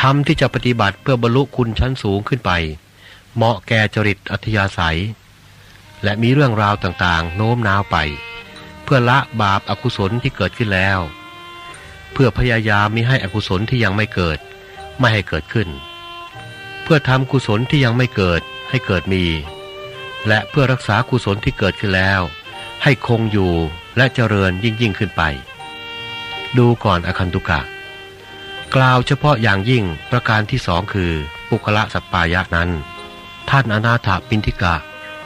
ธรรมที่จะปฏิบัติเพื่อบรรลุคุณชั้นสูงขึ้นไป เหมาะแก่จริตอัธยาศัย และมีเรื่องราวต่างๆ โน้มน้าวไป เพื่อละบาปอากุศลที่เกิดขึ้นแล้ว เพื่อพยายามมิให้อกุศลที่ยังไม่เกิด ไม่ให้เกิดขึ้น เพื่อทำกุศลที่ยังไม่เกิดให้เกิดมี และเพื่อรักษากุศลที่เกิดขึ้นแล้ว ให้คงอยู่และเจริญยิ่งยิ่งขึ้นไป ดูก่อนอคันตุกะ กล่าวเฉพาะอย่างยิ่งประการที่สองคือ ปุคละสัปปายะนั้น ท่านอนาถปินทิกะ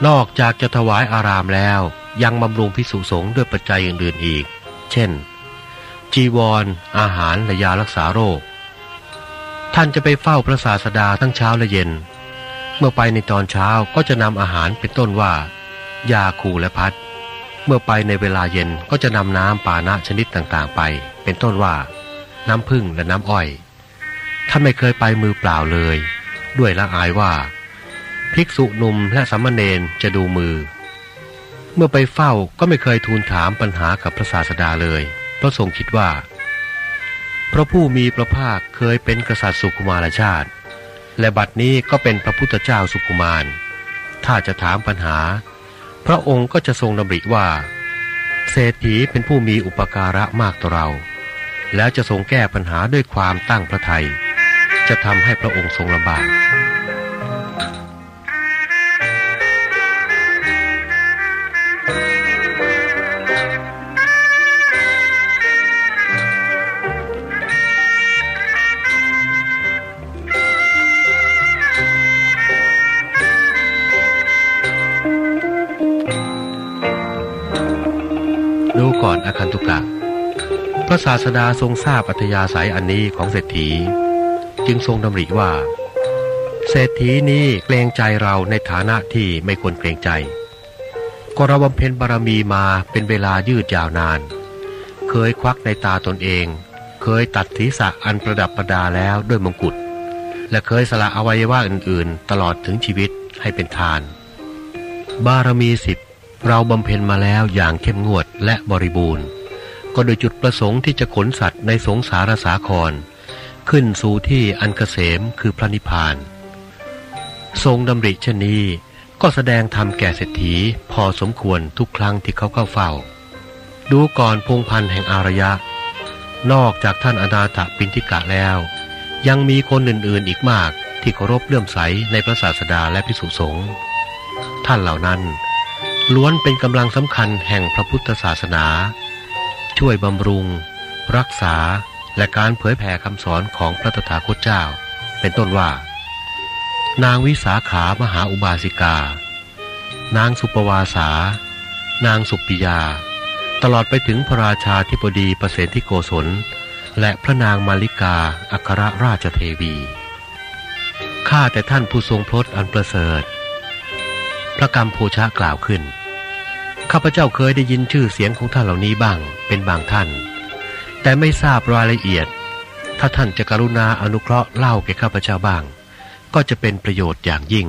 นอกจากจะถวายอารามแล้ว ยังบำรุงพิสุสงฆ์ด้วยปัจจัยอื่นๆอีก เช่น จีวรออาหารและยารักษาโรค ท่านจะไปเฝ้าพระศาสดาทั้งเช้าและเย็น เมื่อไปในตอนเช้าก็จะนำอาหารเป็นต้นว่า ยาคูและพัดเมื่อไปในเวลาเย็นก็จะนำน้ำปานะชนิดต่างๆไป เป็นต้นว่า น้ำพึ่งและน้ำอ้อย ท่านไม่เคยไปมือเปล่าเลย ด้วยละอายว่า ภิกษุหนุ่มและสามเณรจะดูมือ เมื่อไปเฝ้าก็ไม่เคยทูลถามปัญหากับพระศาสดาเลย เพราะทรงคิดว่า พระผู้มีพระภาคเคยเป็นกษัตริย์สุขุมารชาติ และบัดนี้ก็เป็นพระพุทธเจ้าสุขุมาร ถ้าจะถามปัญหา พระองค์ก็จะทรงดำริว่าเศรษฐีเป็นผู้มีอุปการะมากต่อเรา แล้วจะทรงแก้ปัญหาด้วยความตั้งพระทัยจะทำให้พระองค์ทรงลำบากดูก่อนอาคันตุกะ พระศาสดาทรงทราบอัธยาศัยอันนี้ของเศรษฐี จึงทรงดำริว่า เศรษฐีนี้เกรงใจเราในฐานะที่ไม่ควรเกรงใจ ก็เราบำเพ็ญบารมีมาเป็นเวลายืดยาวนาน เคยควักในตาตนเอง เคยตัดศีรษะอันประดับประดาแล้วด้วยมงกุฎและเคยสละอวัยวะอื่นๆ ตลอดถึงชีวิตให้เป็นทาน บารมีสิบเราบำเพ็ญมาแล้วอย่างเข้มงวดและบริบูรณ์ ก็โดยจุดประสงค์ที่จะขนสัตว์ในสงสารสาคร ขึ้นสู่ที่อันเกษมคือพระนิพพาน ทรงดำริเช่นนี้ก็แสดงธรรมแก่เศรษฐีพอสมควรทุกครั้งที่เขาเข้าเฝ้า ดูก่อนพงพันธ์แห่งอารยะ นอกจากท่านอนาถปินทิกะแล้ว ยังมีคนอื่นๆอีกมากที่เคารพเลื่อมใสในพระศาสดาและพิสุสงฆ์ท่านเหล่านั้น ล้วนเป็นกำลังสำคัญแห่งพระพุทธศาสนา ช่วยบำรุง รักษาและการเผยแผ่คำสอนของพระตถาคตเจ้า เป็นต้นว่า นางวิสาขามหาอุบาสิกา นางสุปวาสา นางสุปิยา ตลอดไปถึงพระราชาธิบดีประเสนที่โกศล และพระนางมาริกาอัครราชเทวีข้าแต่ท่านผู้ทรงพลดอันประเสริฐ พระกรรมโพชะกล่าวขึ้น ข้าพเจ้าเคยได้ยินชื่อเสียงของท่านเหล่านี้บ้าง เป็นบางท่าน แต่ไม่ทราบรายละเอียด ถ้าท่านจะกรุณาอนุเคราะห์เล่าแก่ข้าพเจ้าบ้าง ก็จะเป็นประโยชน์อย่างยิ่ง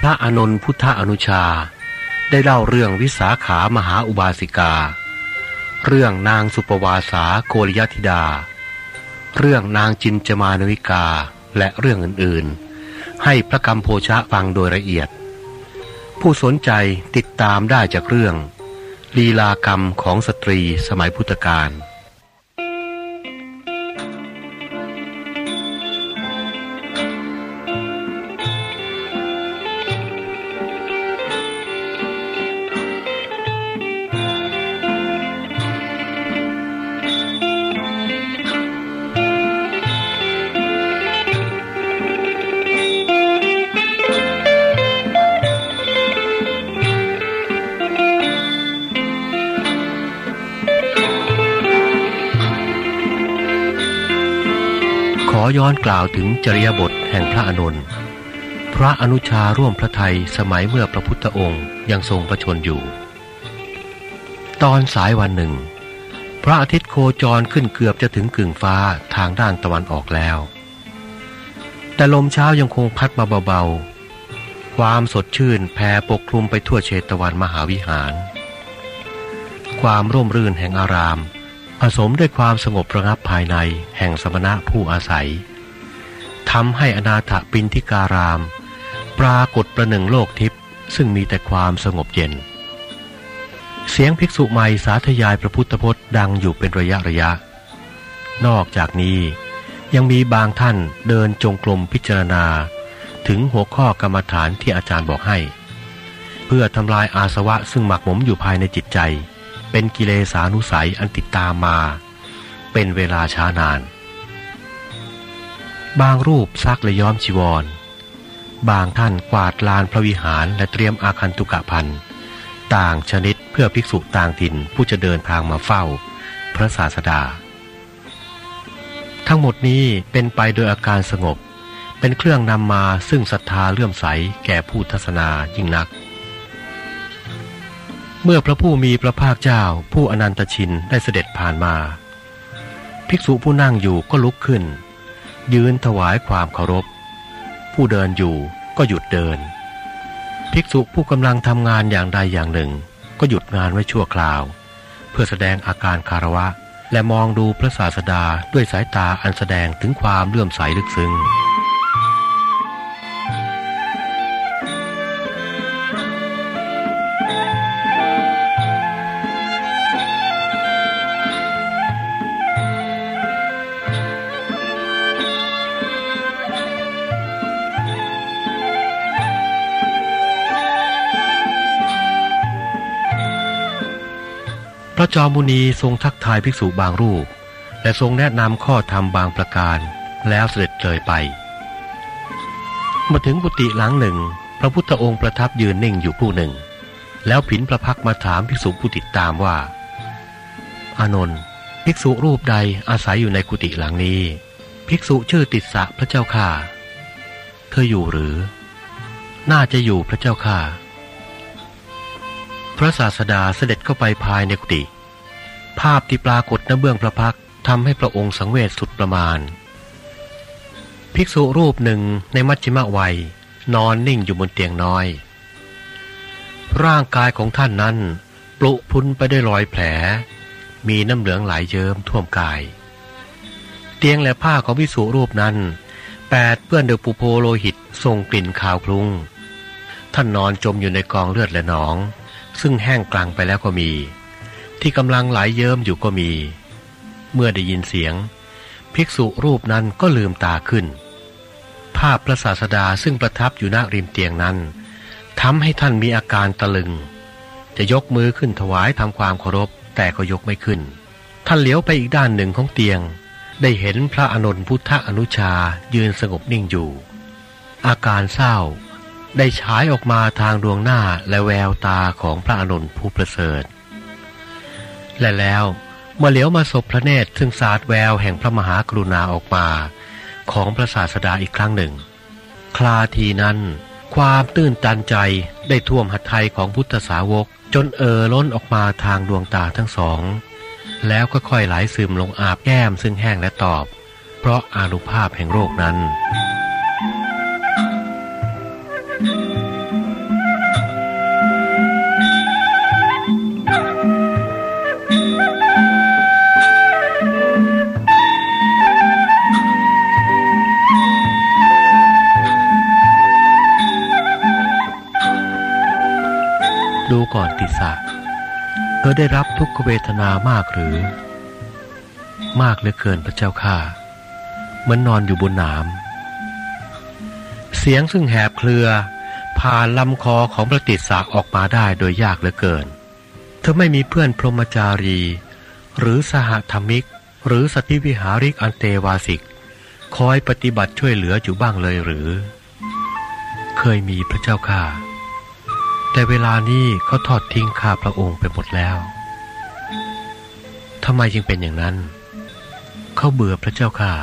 พระอนนท์พุทธอนุชา ได้เล่าเรื่องวิสาขามหาอุบาสิกา เรื่องนางสุปวาสาโกริยธิดา เรื่องนางจินจมานวิกาและเรื่องอื่นๆ ให้พระกรรมโพชะฟังโดยละเอียด ผู้สนใจติดตามได้จากเรื่อง ลีลากรรมของสตรีสมัยพุทธกาล จริยบทแห่งพระอานนพระอนุชาร่วมพระไทยสมัยเมื่อพระพุทธองค์ยังทรงประชนอยู่ ตอนสายวันหนึ่ง พระอาทิตย์โคจรขึ้นเกือบจะถึงกึ่งฟ้าทางด้านตะวันออกแล้ว แต่ลมเช้ายังคงพัดมาเบาๆ ความสดชื่นแผ่ปกคลุมไปทั่วเชตวันมหาวิหาร ความร่มรื่นแห่งอาราม ผสมด้วยความสงบระงับภายในแห่งสมณะผู้อาศัย ทำให้อนาถปินทิการาม ปรากฏประหนึ่งโลกทิพย์ซึ่งมีแต่ความสงบเย็น เสียงภิกษุใหม่สาธยายพระพุทธพจน์ดังอยู่เป็นระยะระยะ นอกจากนี้ยังมีบางท่านเดินจงกรมพิจารณา ถึงหัวข้อกรรมฐานที่อาจารย์บอกให้ เพื่อทำลายอาสวะซึ่งหมักหมมอยู่ภายในจิตใจ เป็นกิเลสานุสัยอันติดตามมา เป็นเวลาช้านาน บางรูปซักและย้อมจีวร บางท่านกวาดลานพระวิหารและเตรียมอาคันตุกะพันต่างชนิดเพื่อภิกษุต่างถิ่นผู้จะเดินทางมาเฝ้า พระศาสดา ทั้งหมดนี้เป็นไปโดยอาการสงบ เป็นเครื่องนำมาซึ่งศรัทธาเลื่อมใสแก่ผู้ทัศนายิ่งนัก เมื่อพระผู้มีพระภาคเจ้าผู้อนันตชินได้เสด็จผ่านมา ภิกษุผู้นั่งอยู่ก็ลุกขึ้น ยืนถวายความเคารพ ผู้เดินอยู่ก็หยุดเดิน ภิกษุผู้กำลังทำงานอย่างใดอย่างหนึ่ง ก็หยุดงานไว้ชั่วคราว เพื่อแสดงอาการคารวะ และมองดูพระศาสดาด้วยสายตาอันแสดงถึงความเลื่อมใสลึกซึ้ง ระจอมมุนีทรงทักทายภิกษุบางรูป และทรงแนะนำข้อธรรมบางประการแล้วเสด็จเลยไป มาถึงกุฏิหลังหนึ่ง พระพุทธองค์ประทับยืนนิ่งอยู่ผู้หนึ่ง แล้วผินประพักมาถามภิกษุผู้ติดตามว่า อานนท์ภิกษุรูปใดอาศัยอยู่ในกุฏิหลังนี้ ภิกษุชื่อติดสะพระเจ้าข่าเธออยู่หรือ น่าจะอยู่พระเจ้าข่าพระศาสดาเสด็จเข้าไปภายในกุฏิ ภาพที่ปรากฏณเบื้องพระพักทำให้พระองค์สังเวชสุดประมาณ ภิกษุรูปหนึ่งในมัชชิมวัย นอนนิ่งอยู่บนเตียงน้อย ร่างกายของท่านนั้น ปลุพุนไปด้วยรอยแผล มีน้ำเหลืองไหลยเยิ้มท่วมกาย เตียงและผ้าของภิกษุรูปนั้นแปดเปื้อนเดือปุโพโลหิตทรงกลิ่นขาวคลุ้ง ท่านนอนจมอยู่ในกองเลือดและหนอง ซึ่งแห้งกลางไปแล้วก็มี ที่กำลังไหลยเยิ้มอยู่ก็มี เมื่อได้ยินเสียง ภิกษุรูปนั้นก็ลืมตาขึ้น ภาพพระศาสดาซึ่งประทับอยู่หน้าริมเตียงนั้นทำให้ท่านมีอาการตะลึง จะยกมือขึ้นถวายทำความเคารพแต่ก็ยกไม่ขึ้น ท่านเลี้ยวไปอีกด้านหนึ่งของเตียง ได้เห็นพระอนนท์พุทธอนุชายืนสงบนิ่งอยู่ อาการเศร้าได้ฉายออกมาทางดวงหน้าและแววตาของพระอนนท์ผู้ประเสริฐ และแล้วเมื่อเหลียวมาศพพระเนตรซึ่งสาดแววแห่งพระมหากรุณาออกมา ของพระศาสดาอีกครั้งหนึ่ง คลาทีนั้น ความตื้นตันใจได้ท่วมหัตถ์ของพุทธสาวก จนเอ่อล้นออกมาทางดวงตาทั้งสอง แล้วก็ค่อยไหลซึมลงอาบแก้มซึ่งแห้งและตอบ เพราะอานุภาพแห่งโรคนั้น ดูก่อนติสะเธอได้รับทุกขเวทนามากหรือ มากเหลือเกินพระเจ้าข้าเหมือนนอนอยู่บนหนาม เสียงซึ่งแหบเคลือ ผ่านลำคอของพระติสะออกมาได้โดยยากเหลือเกิน เธอไม่มีเพื่อนพรหมจารี หรือสหธรรมิก หรือสติวิหาริกอันเตวาสิก คอยปฏิบัติช่วยเหลืออยู่บ้างเลยหรือ เคยมีพระเจ้าข้า แต่เวลานี้เขาทอดทิ้งข้าพระองค์ไปหมดแล้วทำไมจึงเป็นอย่างนั้น เขาเบื่อพระเจ้าข้า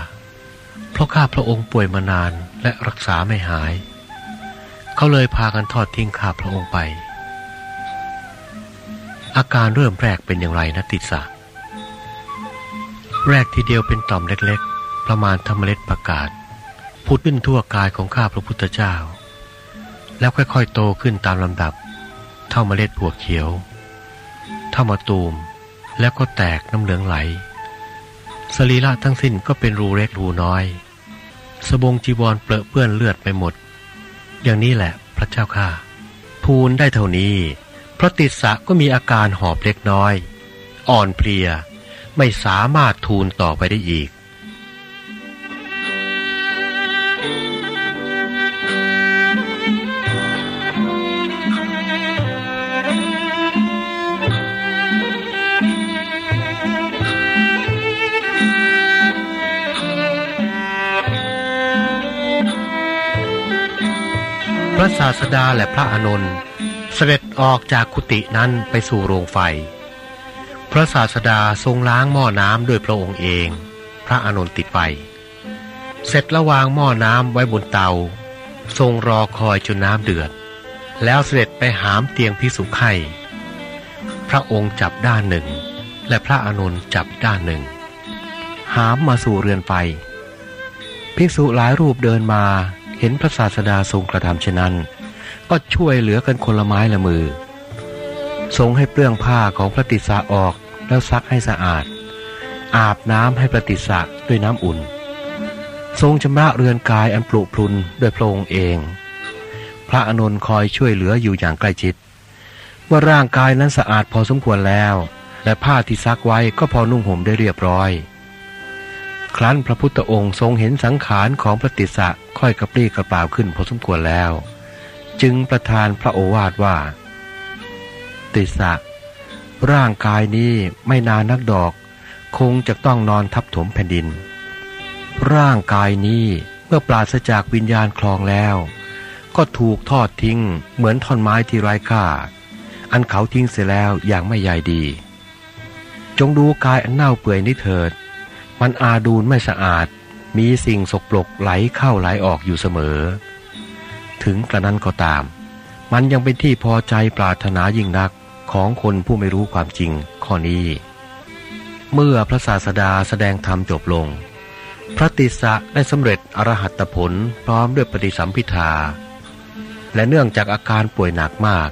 เพราะข้าพระองค์ป่วยมานานและรักษาไม่หาย เขาเลยพากันทอดทิ้งข้าพระองค์ไป อาการเริ่มแรกเป็นอย่างไรนะติสะแรกทีเดียวเป็นต่อมเล็กๆ ประมาณธรรมเล็ดประกาศพุดขึ้นทั่วกายของข้าพระพุทธเจ้า แล้วค่อยๆโตขึ้นตามลำดับ เท่าเมล็ดผัวเขียว เท่ามาตูม แล้วก็แตกน้ำเหลืองไหล สรีระทั้งสิ้นก็เป็นรูเล็กรูน้อย สบงจีวรเปลอะเปื้อนเลือดไปหมด อย่างนี้แหละพระเจ้าข้าทูลได้เท่านี้ พระติสสะก็มีอาการหอบเล็กน้อย อ่อนเพลีย ไม่สามารถทูลต่อไปได้อีก ระศาสดาและพระอานนท์เสด็จออกจากกุฏินั้นไปสู่โรงไฟ พระศาสดาทรงล้างหม้อน้ำด้วยพระองค์เอง พระอานนท์ติดไฟ เสร็จระวางหม้อน้ำไว้บนเตา ทรงรอคอยจนน้ำเดือด แล้วเสด็จไปหามเตียงพิสุไข่พระองค์จับด้านหนึ่ง และพระอานนท์จับด้านหนึ่ง หามมาสู่เรือนไฟภิกษุหลายรูปเดินมา เห็นพระศาสดาทรงกระทำเช่นนั้น ก็ช่วยเหลือกันคนละไม้ละมือ ทรงให้เปลื้องผ้าของพระติสสะออกแล้วซักให้สะอาด อาบน้ำให้พระติสสะด้วยน้ำอุ่น ทรงชำระเรือนกายอันปลุกพรุนด้วยพระองค์เอง พระอนุนคอยช่วยเหลืออยู่อย่างใกล้ชิดเมื่อร่างกายนั้นสะอาดพอสมควรแล้ว และผ้าที่ซักไว้ก็พอนุ่งห่มได้เรียบร้อย ครั้นพระพุทธองค์ทรงเห็นสังขารของพระติสะค่อยกระปรี้กระเปล่าขึ้นพอสมควรแล้ว จึงประทานพระโอวาทว่า ติสสะร่างกายนี้ไม่นานนักดอก คงจะต้องนอนทับถมแผ่นดิน ร่างกายนี้เมื่อปราศจากวิญญาณคลองแล้ว ก็ถูกทอดทิ้งเหมือนท่อนไม้ที่ไร้ค่า อันเขาทิ้งเสียแล้วอย่างไม่ใหญ่ดี จงดูกายอันเน่าเปื่อยนี้เถิด มันอาดูนไม่สะอาด มีสิ่งสกปรกไหลเข้าไหลออกอยู่เสมอ ถึงกระนั้นก็ตาม มันยังเป็นที่พอใจปรารถนายิ่งนักของคนผู้ไม่รู้ความจริงข้อนี้ เมื่อพระศาสดาแสดงธรรมจบลง พระติสสะได้สำเร็จอรหัตผลพร้อมด้วยปฏิสัมพิทา และเนื่องจากอาการป่วยหนักมาก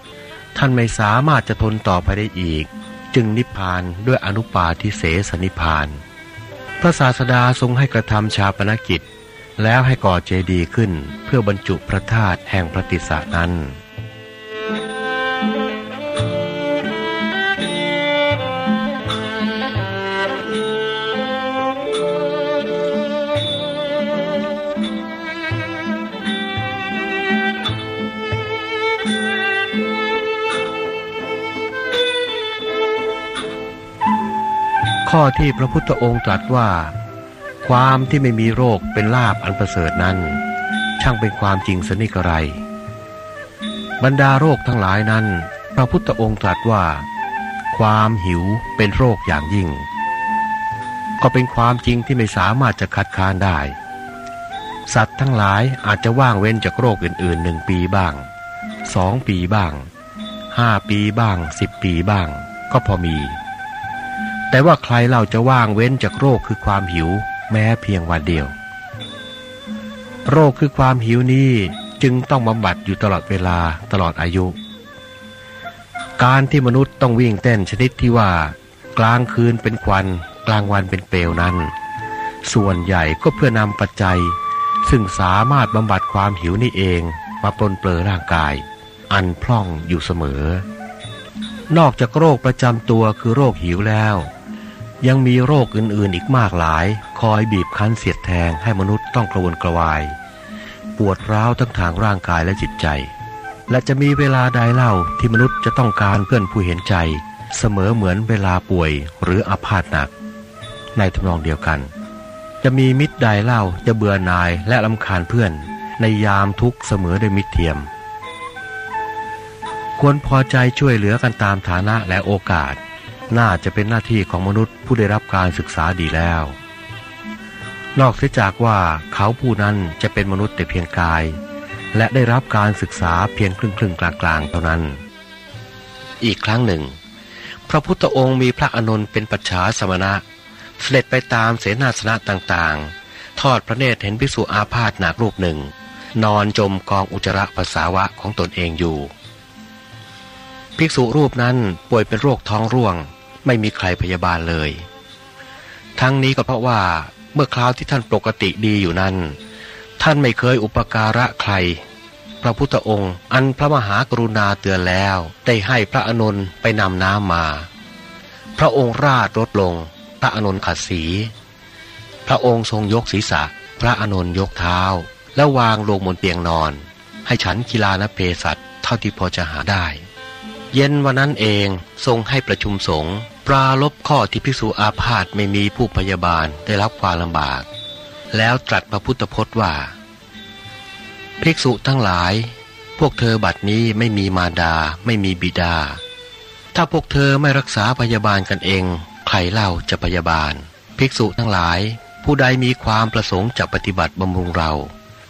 ท่านไม่สามารถจะทนต่อไปได้อีก จึงนิพพานด้วยอนุปาทิเสสนิพพาน พระศาสดาทรงให้กระทำชาปนกิจ แล้วให้ก่อเจดีย์ขึ้นเพื่อบรรจุพระธาตุแห่งพระติสานั้น ข้อที่พระพุทธองค์ตรัสว่า ความที่ไม่มีโรคเป็นลาบอันประเสริฐนั้น ช่างเป็นความจริงสนิกไร บรรดาโรคทั้งหลายนั้น พระพุทธองค์ตรัสว่า ความหิวเป็นโรคอย่างยิ่ง ก็เป็นความจริงที่ไม่สามารถจะคัดค้านได้ สัตว์ทั้งหลายอาจจะว่างเว้นจากโรคอื่นๆหนึ่งปีบ้างสองปีบ้างห้าปีบ้างสิบปีบ้าง ก็พอมี แต่ว่าใครเราจะว่างเว้นจากโรคคือความหิว แม้เพียงวันเดียว โรคคือความหิวนี้จึงต้องบำบัดอยู่ตลอดเวลาตลอดอายุ การที่มนุษย์ต้องวิ่งเต้นชนิดที่ว่า กลางคืนเป็นควัน กลางวันเป็นเปลวนั้น ส่วนใหญ่ก็เพื่อนำปัจจัย ซึ่งสามารถบำบัดความหิวนี่เองมาปลนเปลือร่างกาย อันพร่องอยู่เสมอ นอกจากโรคประจำตัวคือโรคหิวแล้ว ยังมีโรคอื่นๆอีกมากหลาย คอยบีบคั้นเสียดแทงให้มนุษย์ต้องกระวนกระวาย ปวดร้าวทั้งทางร่างกายและจิตใจ และจะมีเวลาใดเล่าที่มนุษย์จะต้องการเพื่อนผู้เห็นใจ เสมอเหมือนเวลาป่วยหรืออาพาธหนัก ในทำนองเดียวกัน จะมีมิตรใดเล่าจะเบื่อหน่ายและลำคาญเพื่อน ในยามทุกเสมอด้วยมิตรเทียม ควรพอใจช่วยเหลือกันตามฐานะและโอกาส น่าจะเป็นหน้าที่ของมนุษย์ผู้ได้รับการศึกษาดีแล้ว นอกเสียจากว่าเขาผู้นั้นจะเป็นมนุษย์แต่เพียงกาย และได้รับการศึกษาเพียงครึ่งครึ่งกลางกลางเท่านั้น อีกครั้งหนึ่ง พระพุทธองค์มีพระอนุนเป็นปัจฉาสมณะ เสด็จไปตามเสนาสนะต่างๆ ทอดพระเนตรเห็นภิกษุอาพาธหนักรูปหนึ่ง นอนจมกองอุจจาระปัสสาวะของตนเองอยู่ ภิกษุรูปนั้นป่วยเป็นโรคท้องร่วง ไม่มีใครพยาบาลเลย ทั้งนี้ก็เพราะว่าเมื่อคราวที่ท่านปกติดีอยู่นั้น ท่านไม่เคยอุปการะใคร พระพุทธองค์อันพระมหากรุณาเตือนแล้วได้ให้พระอนุนไปนำน้ำมา พระองค์ราดลดลง พระอนุนขัดสี พระองค์ทรงยกศีรษะ พระอนุนยกเท้า แล้ววางลงบนเตียงนอน ให้ฉันกีฬานเพสัตเท่าที่พอจะหาได้ เย็นวันนั้นเองทรงให้ประชุมสงฆ์ ปราลบข้อที่ภิกษุอาพาธไม่มีผู้พยาบาลได้รับความลำบาก แล้วตรัสพระพุทธพจน์ว่า ภิกษุทั้งหลาย พวกเธอบัดนี้ไม่มีมารดาไม่มีบิดา ถ้าพวกเธอไม่รักษาพยาบาลกันเอง ใครเล่าจะพยาบาล ภิกษุทั้งหลาย ผู้ใดมีความประสงค์จะปฏิบัติบำรุงเรา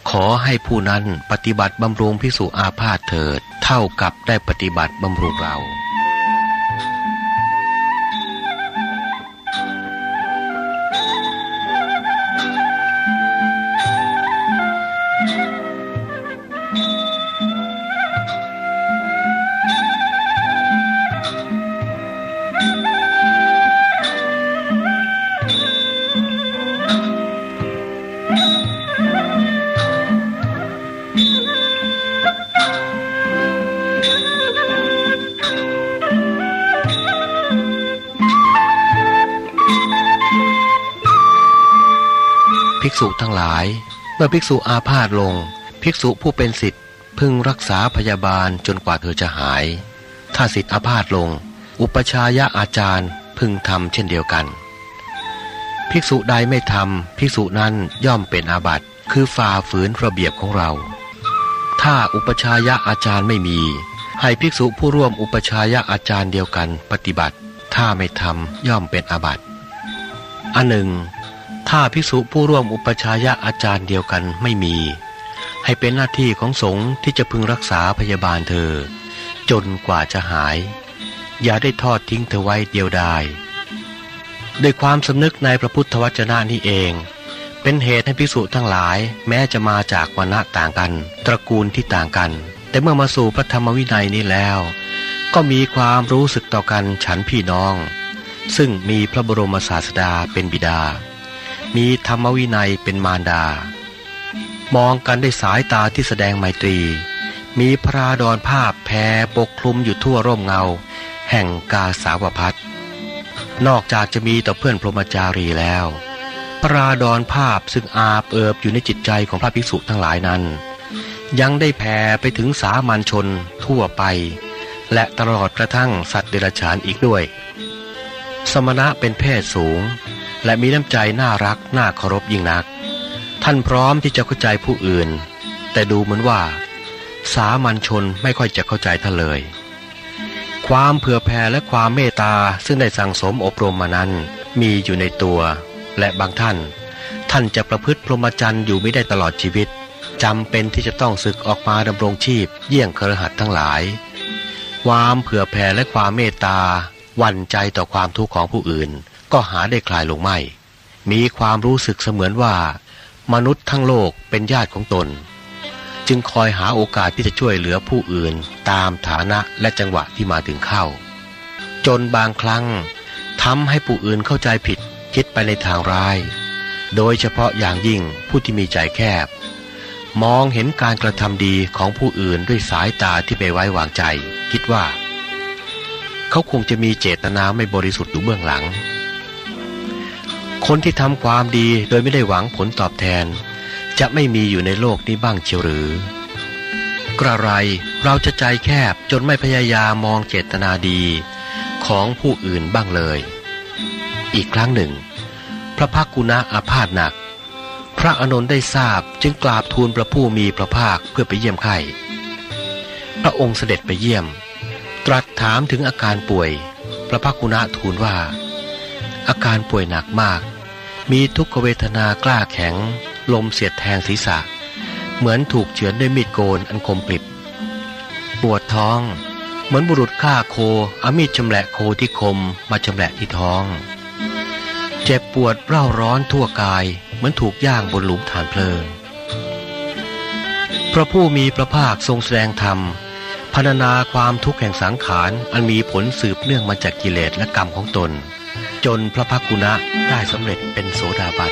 ขอให้ผู้นั้นปฏิบัติบำรุงภิกษุอาพาธเถิด เท่ากับได้ปฏิบัติบำรุงเรา ภิกษุทั้งหลาย เมื่อภิกษุอาพาธลง ภิกษุผู้เป็นสิทธิ์พึงรักษาพยาบาลจนกว่าเธอจะหาย ถ้าสิทธิ์อาพาธลง อุปชายะอาจารย์พึงทำเช่นเดียวกัน ภิกษุใดไม่ทำภิกษุนั้นย่อมเป็นอาบัติคือฝ่าฝืนระเบียบของเรา ถ้าอุปชายะอาจารย์ไม่มี ให้ภิกษุผู้ร่วมอุปชายะอาจารย์เดียวกันปฏิบัติ ถ้าไม่ทำย่อมเป็นอาบัติอันหนึ่ง ถ้าภิกษุผู้ร่วมอุปชายะอาจารย์เดียวกันไม่มี ให้เป็นหน้าที่ของสงฆ์ที่จะพึงรักษาพยาบาลเธอ จนกว่าจะหาย อย่าได้ทอดทิ้งเธอไว้เดียวดายด้วยความสำนึกในพระพุทธวจนะนี้เอง เป็นเหตุให้ภิกษุทั้งหลาย แม้จะมาจากวรรณะต่างกัน ตระกูลที่ต่างกัน แต่เมื่อมาสู่พระธรรมวินัยนี้แล้ว ก็มีความรู้สึกต่อกันฉันพี่น้อง ซึ่งมีพระบรมศาสดาเป็นบิดา มีธรรมวินัยเป็นมารดา มองกันด้วยสายตาที่แสดงไมตรี มีพระดอนภาพแผ่ปกคลุมอยู่ทั่วร่มเงา แห่งกาสาวพัดนอกจากจะมีต่อเพื่อนพรหมจารีแล้ว พระดอนภาพซึ่งอาบเอิบอยู่ในจิตใจของพระภิกษุทั้งหลายนั้น ยังได้แผ่ไปถึงสามัญชนทั่วไป และตลอดกระทั่งสัตว์เดรัจฉานอีกด้วย สมณะเป็นเพศสูง และมีน้ำใจน่ารักน่าเคารพยิ่งนัก ท่านพร้อมที่จะเข้าใจผู้อื่น แต่ดูเหมือนว่า สามัญชนไม่ค่อยจะเข้าใจท่านเลย ความเผื่อแผ่และความเมตตาซึ่งได้สั่งสมอบรมมานั้นมีอยู่ในตัว และบางท่าน ท่านจะประพฤติพรหมจรรย์อยู่ไม่ได้ตลอดชีวิตจำเป็นที่จะต้องศึกออกมาดำรงชีพ เยี่ยงเครหัดทั้งหลาย ความเผื่อแผ่และความเมตตา วันใจต่อความทุกข์ของผู้อื่น ก็หาได้คลายลงไม่ มีความรู้สึกเสมือนว่า มนุษย์ทั้งโลกเป็นญาติของตน จึงคอยหาโอกาสที่จะช่วยเหลือผู้อื่น ตามฐานะและจังหวะที่มาถึงเข้า จนบางครั้งทำให้ผู้อื่นเข้าใจผิดคิดไปในทางร้าย โดยเฉพาะอย่างยิ่งผู้ที่มีใจแคบ มองเห็นการกระทำดีของผู้อื่นด้วยสายตาที่ไม่ไว้วางใจ คิดว่า เขาคงจะมีเจตนาไม่บริสุทธิ์อยู่เบื้องหลัง คนที่ทำความดีโดยไม่ได้หวังผลตอบแทน จะไม่มีอยู่ในโลกนี้บ้างเชียวหรือ กระไรเราจะใจแคบจนไม่พยายามมองเจตนาดีของผู้อื่นบ้างเลย อีกครั้งหนึ่ง พระพักกุณะอาพาธหนัก พระอนนท์ได้ทราบจึงกราบทูลพระผู้มีพระภาคเพื่อไปเยี่ยมไข้พระองค์เสด็จไปเยี่ยม ตรัสถามถึงอาการป่วย พระพักกุณะทูลว่า อาการป่วยหนักมาก มีทุกขเวทนากล้าแข็ง ลมเสียดแทงศีรษะ เหมือนถูกเฉือนด้วยมีดโกนอันคมกริบ ปวดท้อง เหมือนบุรุษฆ่าโคเอามีดชำแหละโคที่คมมาชำแหละที่ท้อง เจ็บปวดเร่าร้อนทั่วกาย เหมือนถูกย่างบนหลุมฐานเพลิง พระผู้มีพระภาคทรงแสดงธรรม รรณนาความทุกข์แห่งสังขารอันมีผลสืบเนื่องมาจากกิเลสและกรรมของตน จนพระพักกุณะได้สำเร็จเป็นโสดาบัน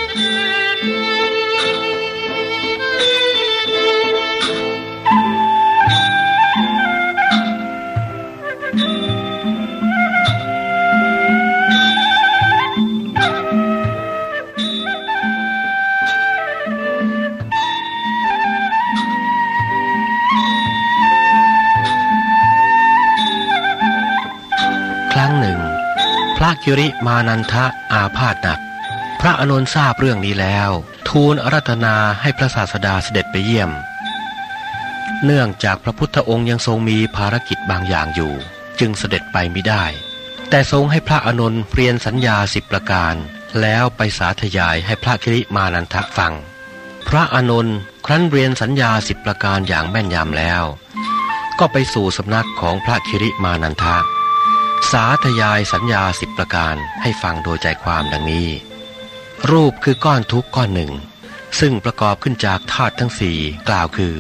พระกิริมานันทะอาพาธหนัก พระอานนทราบเรื่องนี้แล้ว ทูลอารัตนาให้พระศาสดาเสด็จไปเยี่ยม เนื่องจากพระพุทธองค์ยังทรงมีภารกิจบางอย่างอยู่ จึงเสด็จไปไม่ได้ แต่ทรงให้พระอานนเรียนสัญญาสิบประการ แล้วไปสาธยายให้พระกิริมานันทะฟัง พระอานนครั้นเรียนสัญญาสิบประการอย่างแม่นยำแล้ว ก็ไปสู่สำนักของพระคิริมานันทะ สาธยายสัญญาสิบประการให้ฟังโดยใจความดังนี้ รูปคือก้อนทุกก้อนหนึ่ง ซึ่งประกอบขึ้นจากธาตุทั้งสี่กล่าวคือ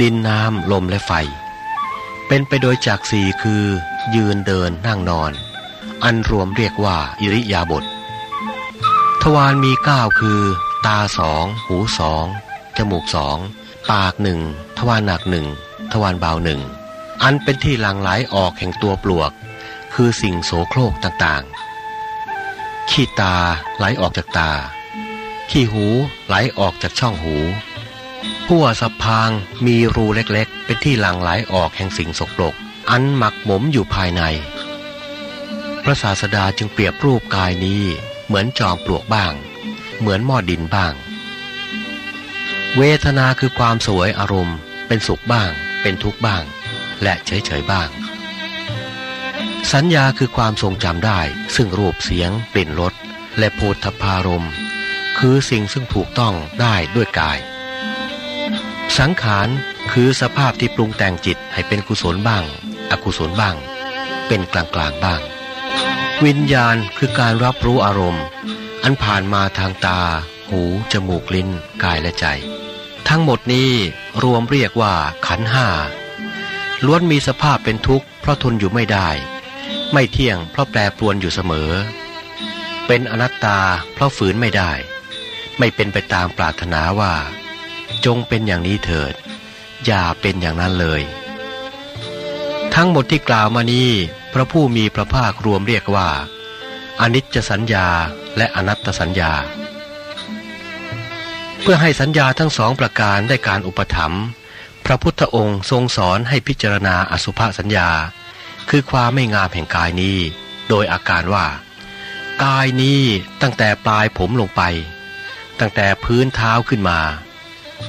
ดินน้ำลมและไฟ เป็นไปโดยจากสี่คือ ยืนเดินนั่งนอน อันรวมเรียกว่าอิริยาบถทวารมีเก้าคือ ตาสองหูสองจมูกสองปากหนึ่งทวารหนักหนึ่งทวารเบาหนึ่งอันเป็นที่หลั่งไหลออกแห่งตัวปลวก คือสิ่งโสโครกต่างๆ ขี้ตาไหลออกจากตา ขี้หูไหลออกจากช่องหูพั่วสะพางมีรูเล็กๆ เป็นที่หลั่งไหลออกแห่งสิ่งสกปรก อันหมักหมมอยู่ภายใน พระศาสดาจึงเปรียบรูปกายนี้เหมือนจอมปลวกบ้าง เหมือนหม้อดินบ้าง เวทนาคือความสวยอารมณ์ เป็นสุขบ้าง เป็นทุกข์บ้าง และเฉยๆบ้าง สัญญาคือความทรงจำได้ ซึ่งรูปเสียงกลิ่นรสและโพธพารม คือสิ่งซึ่งถูกต้องได้ด้วยกาย สังขารคือสภาพที่ปรุงแต่งจิตให้เป็นกุศลบ้าง อกุศลบ้าง เป็นกลางกลางบ้าง วิญญาณคือการรับรู้อารมณ์ อันผ่านมาทางตา หู จมูก ลิ้น กายและใจ ทั้งหมดนี้รวมเรียกว่าขันห้าล้วนมีสภาพเป็นทุกข์เพราะทนอยู่ไม่ได้ ไม่เที่ยงเพราะแปรปรวนอยู่เสมอ เป็นอนัตตาเพราะฝืนไม่ได้ ไม่เป็นไปตามปรารถนาว่า จงเป็นอย่างนี้เถิด อย่าเป็นอย่างนั้นเลย ทั้งหมดที่กล่าวมานี้พระผู้มีพระภาครวมเรียกว่า อนิจจสัญญาและอนัตตสัญญา เพื่อให้สัญญาทั้งสองประการได้การอุปถัมภ์พระพุทธองค์ทรงสอนให้พิจารณาอสุภสัญญา คือความไม่งามแห่งกายนี้ โดยอาการว่า กายนี้ตั้งแต่ปลายผมลงไป ตั้งแต่พื้นเท้าขึ้นมา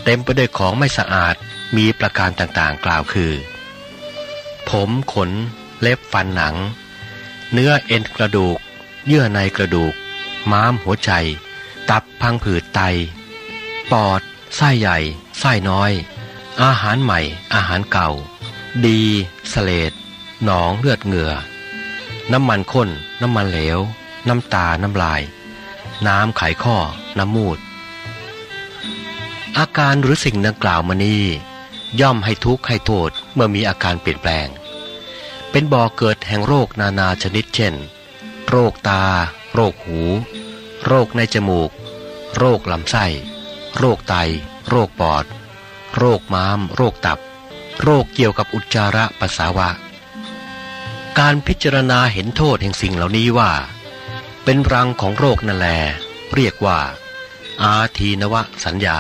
เต็มไปด้วยของไม่สะอาดมีประการต่างๆ กล่าวคือ ผมขน เล็บฟันหนัง เนื้อเอ็นกระดูก เยื่อในกระดูก ม้ามหัวใจ ตับพังผืดไต ปอด ไส้ใหญ่ ไส้น้อย อาหารใหม่ อาหารเก่า ดีสเลด หนองเลือดเหงื่อ น้ำมันข้น น้ำมันเหลว น้ำตา น้ำลาย น้ำไขข้อ น้ำมูด อาการหรือสิ่งดังกล่าวมานี้ย่อมให้ทุกข์ให้โทษเมื่อมีอาการเปลี่ยนแปลง เป็นบ่อเกิดแห่งโรคนานาชนิดเช่น โรคตา โรคหู โรคในจมูก โรคลำไส้ โรคไต โรคปอด โรคม้าม โรคตับ โรคเกี่ยวกับอุจจาระปัสสาวะ การพิจารณาเห็นโทษแห่งสิ่งเหล่านี้ว่า เป็นรังของโรคนั่นแล เรียกว่า อาทีนวะสัญญา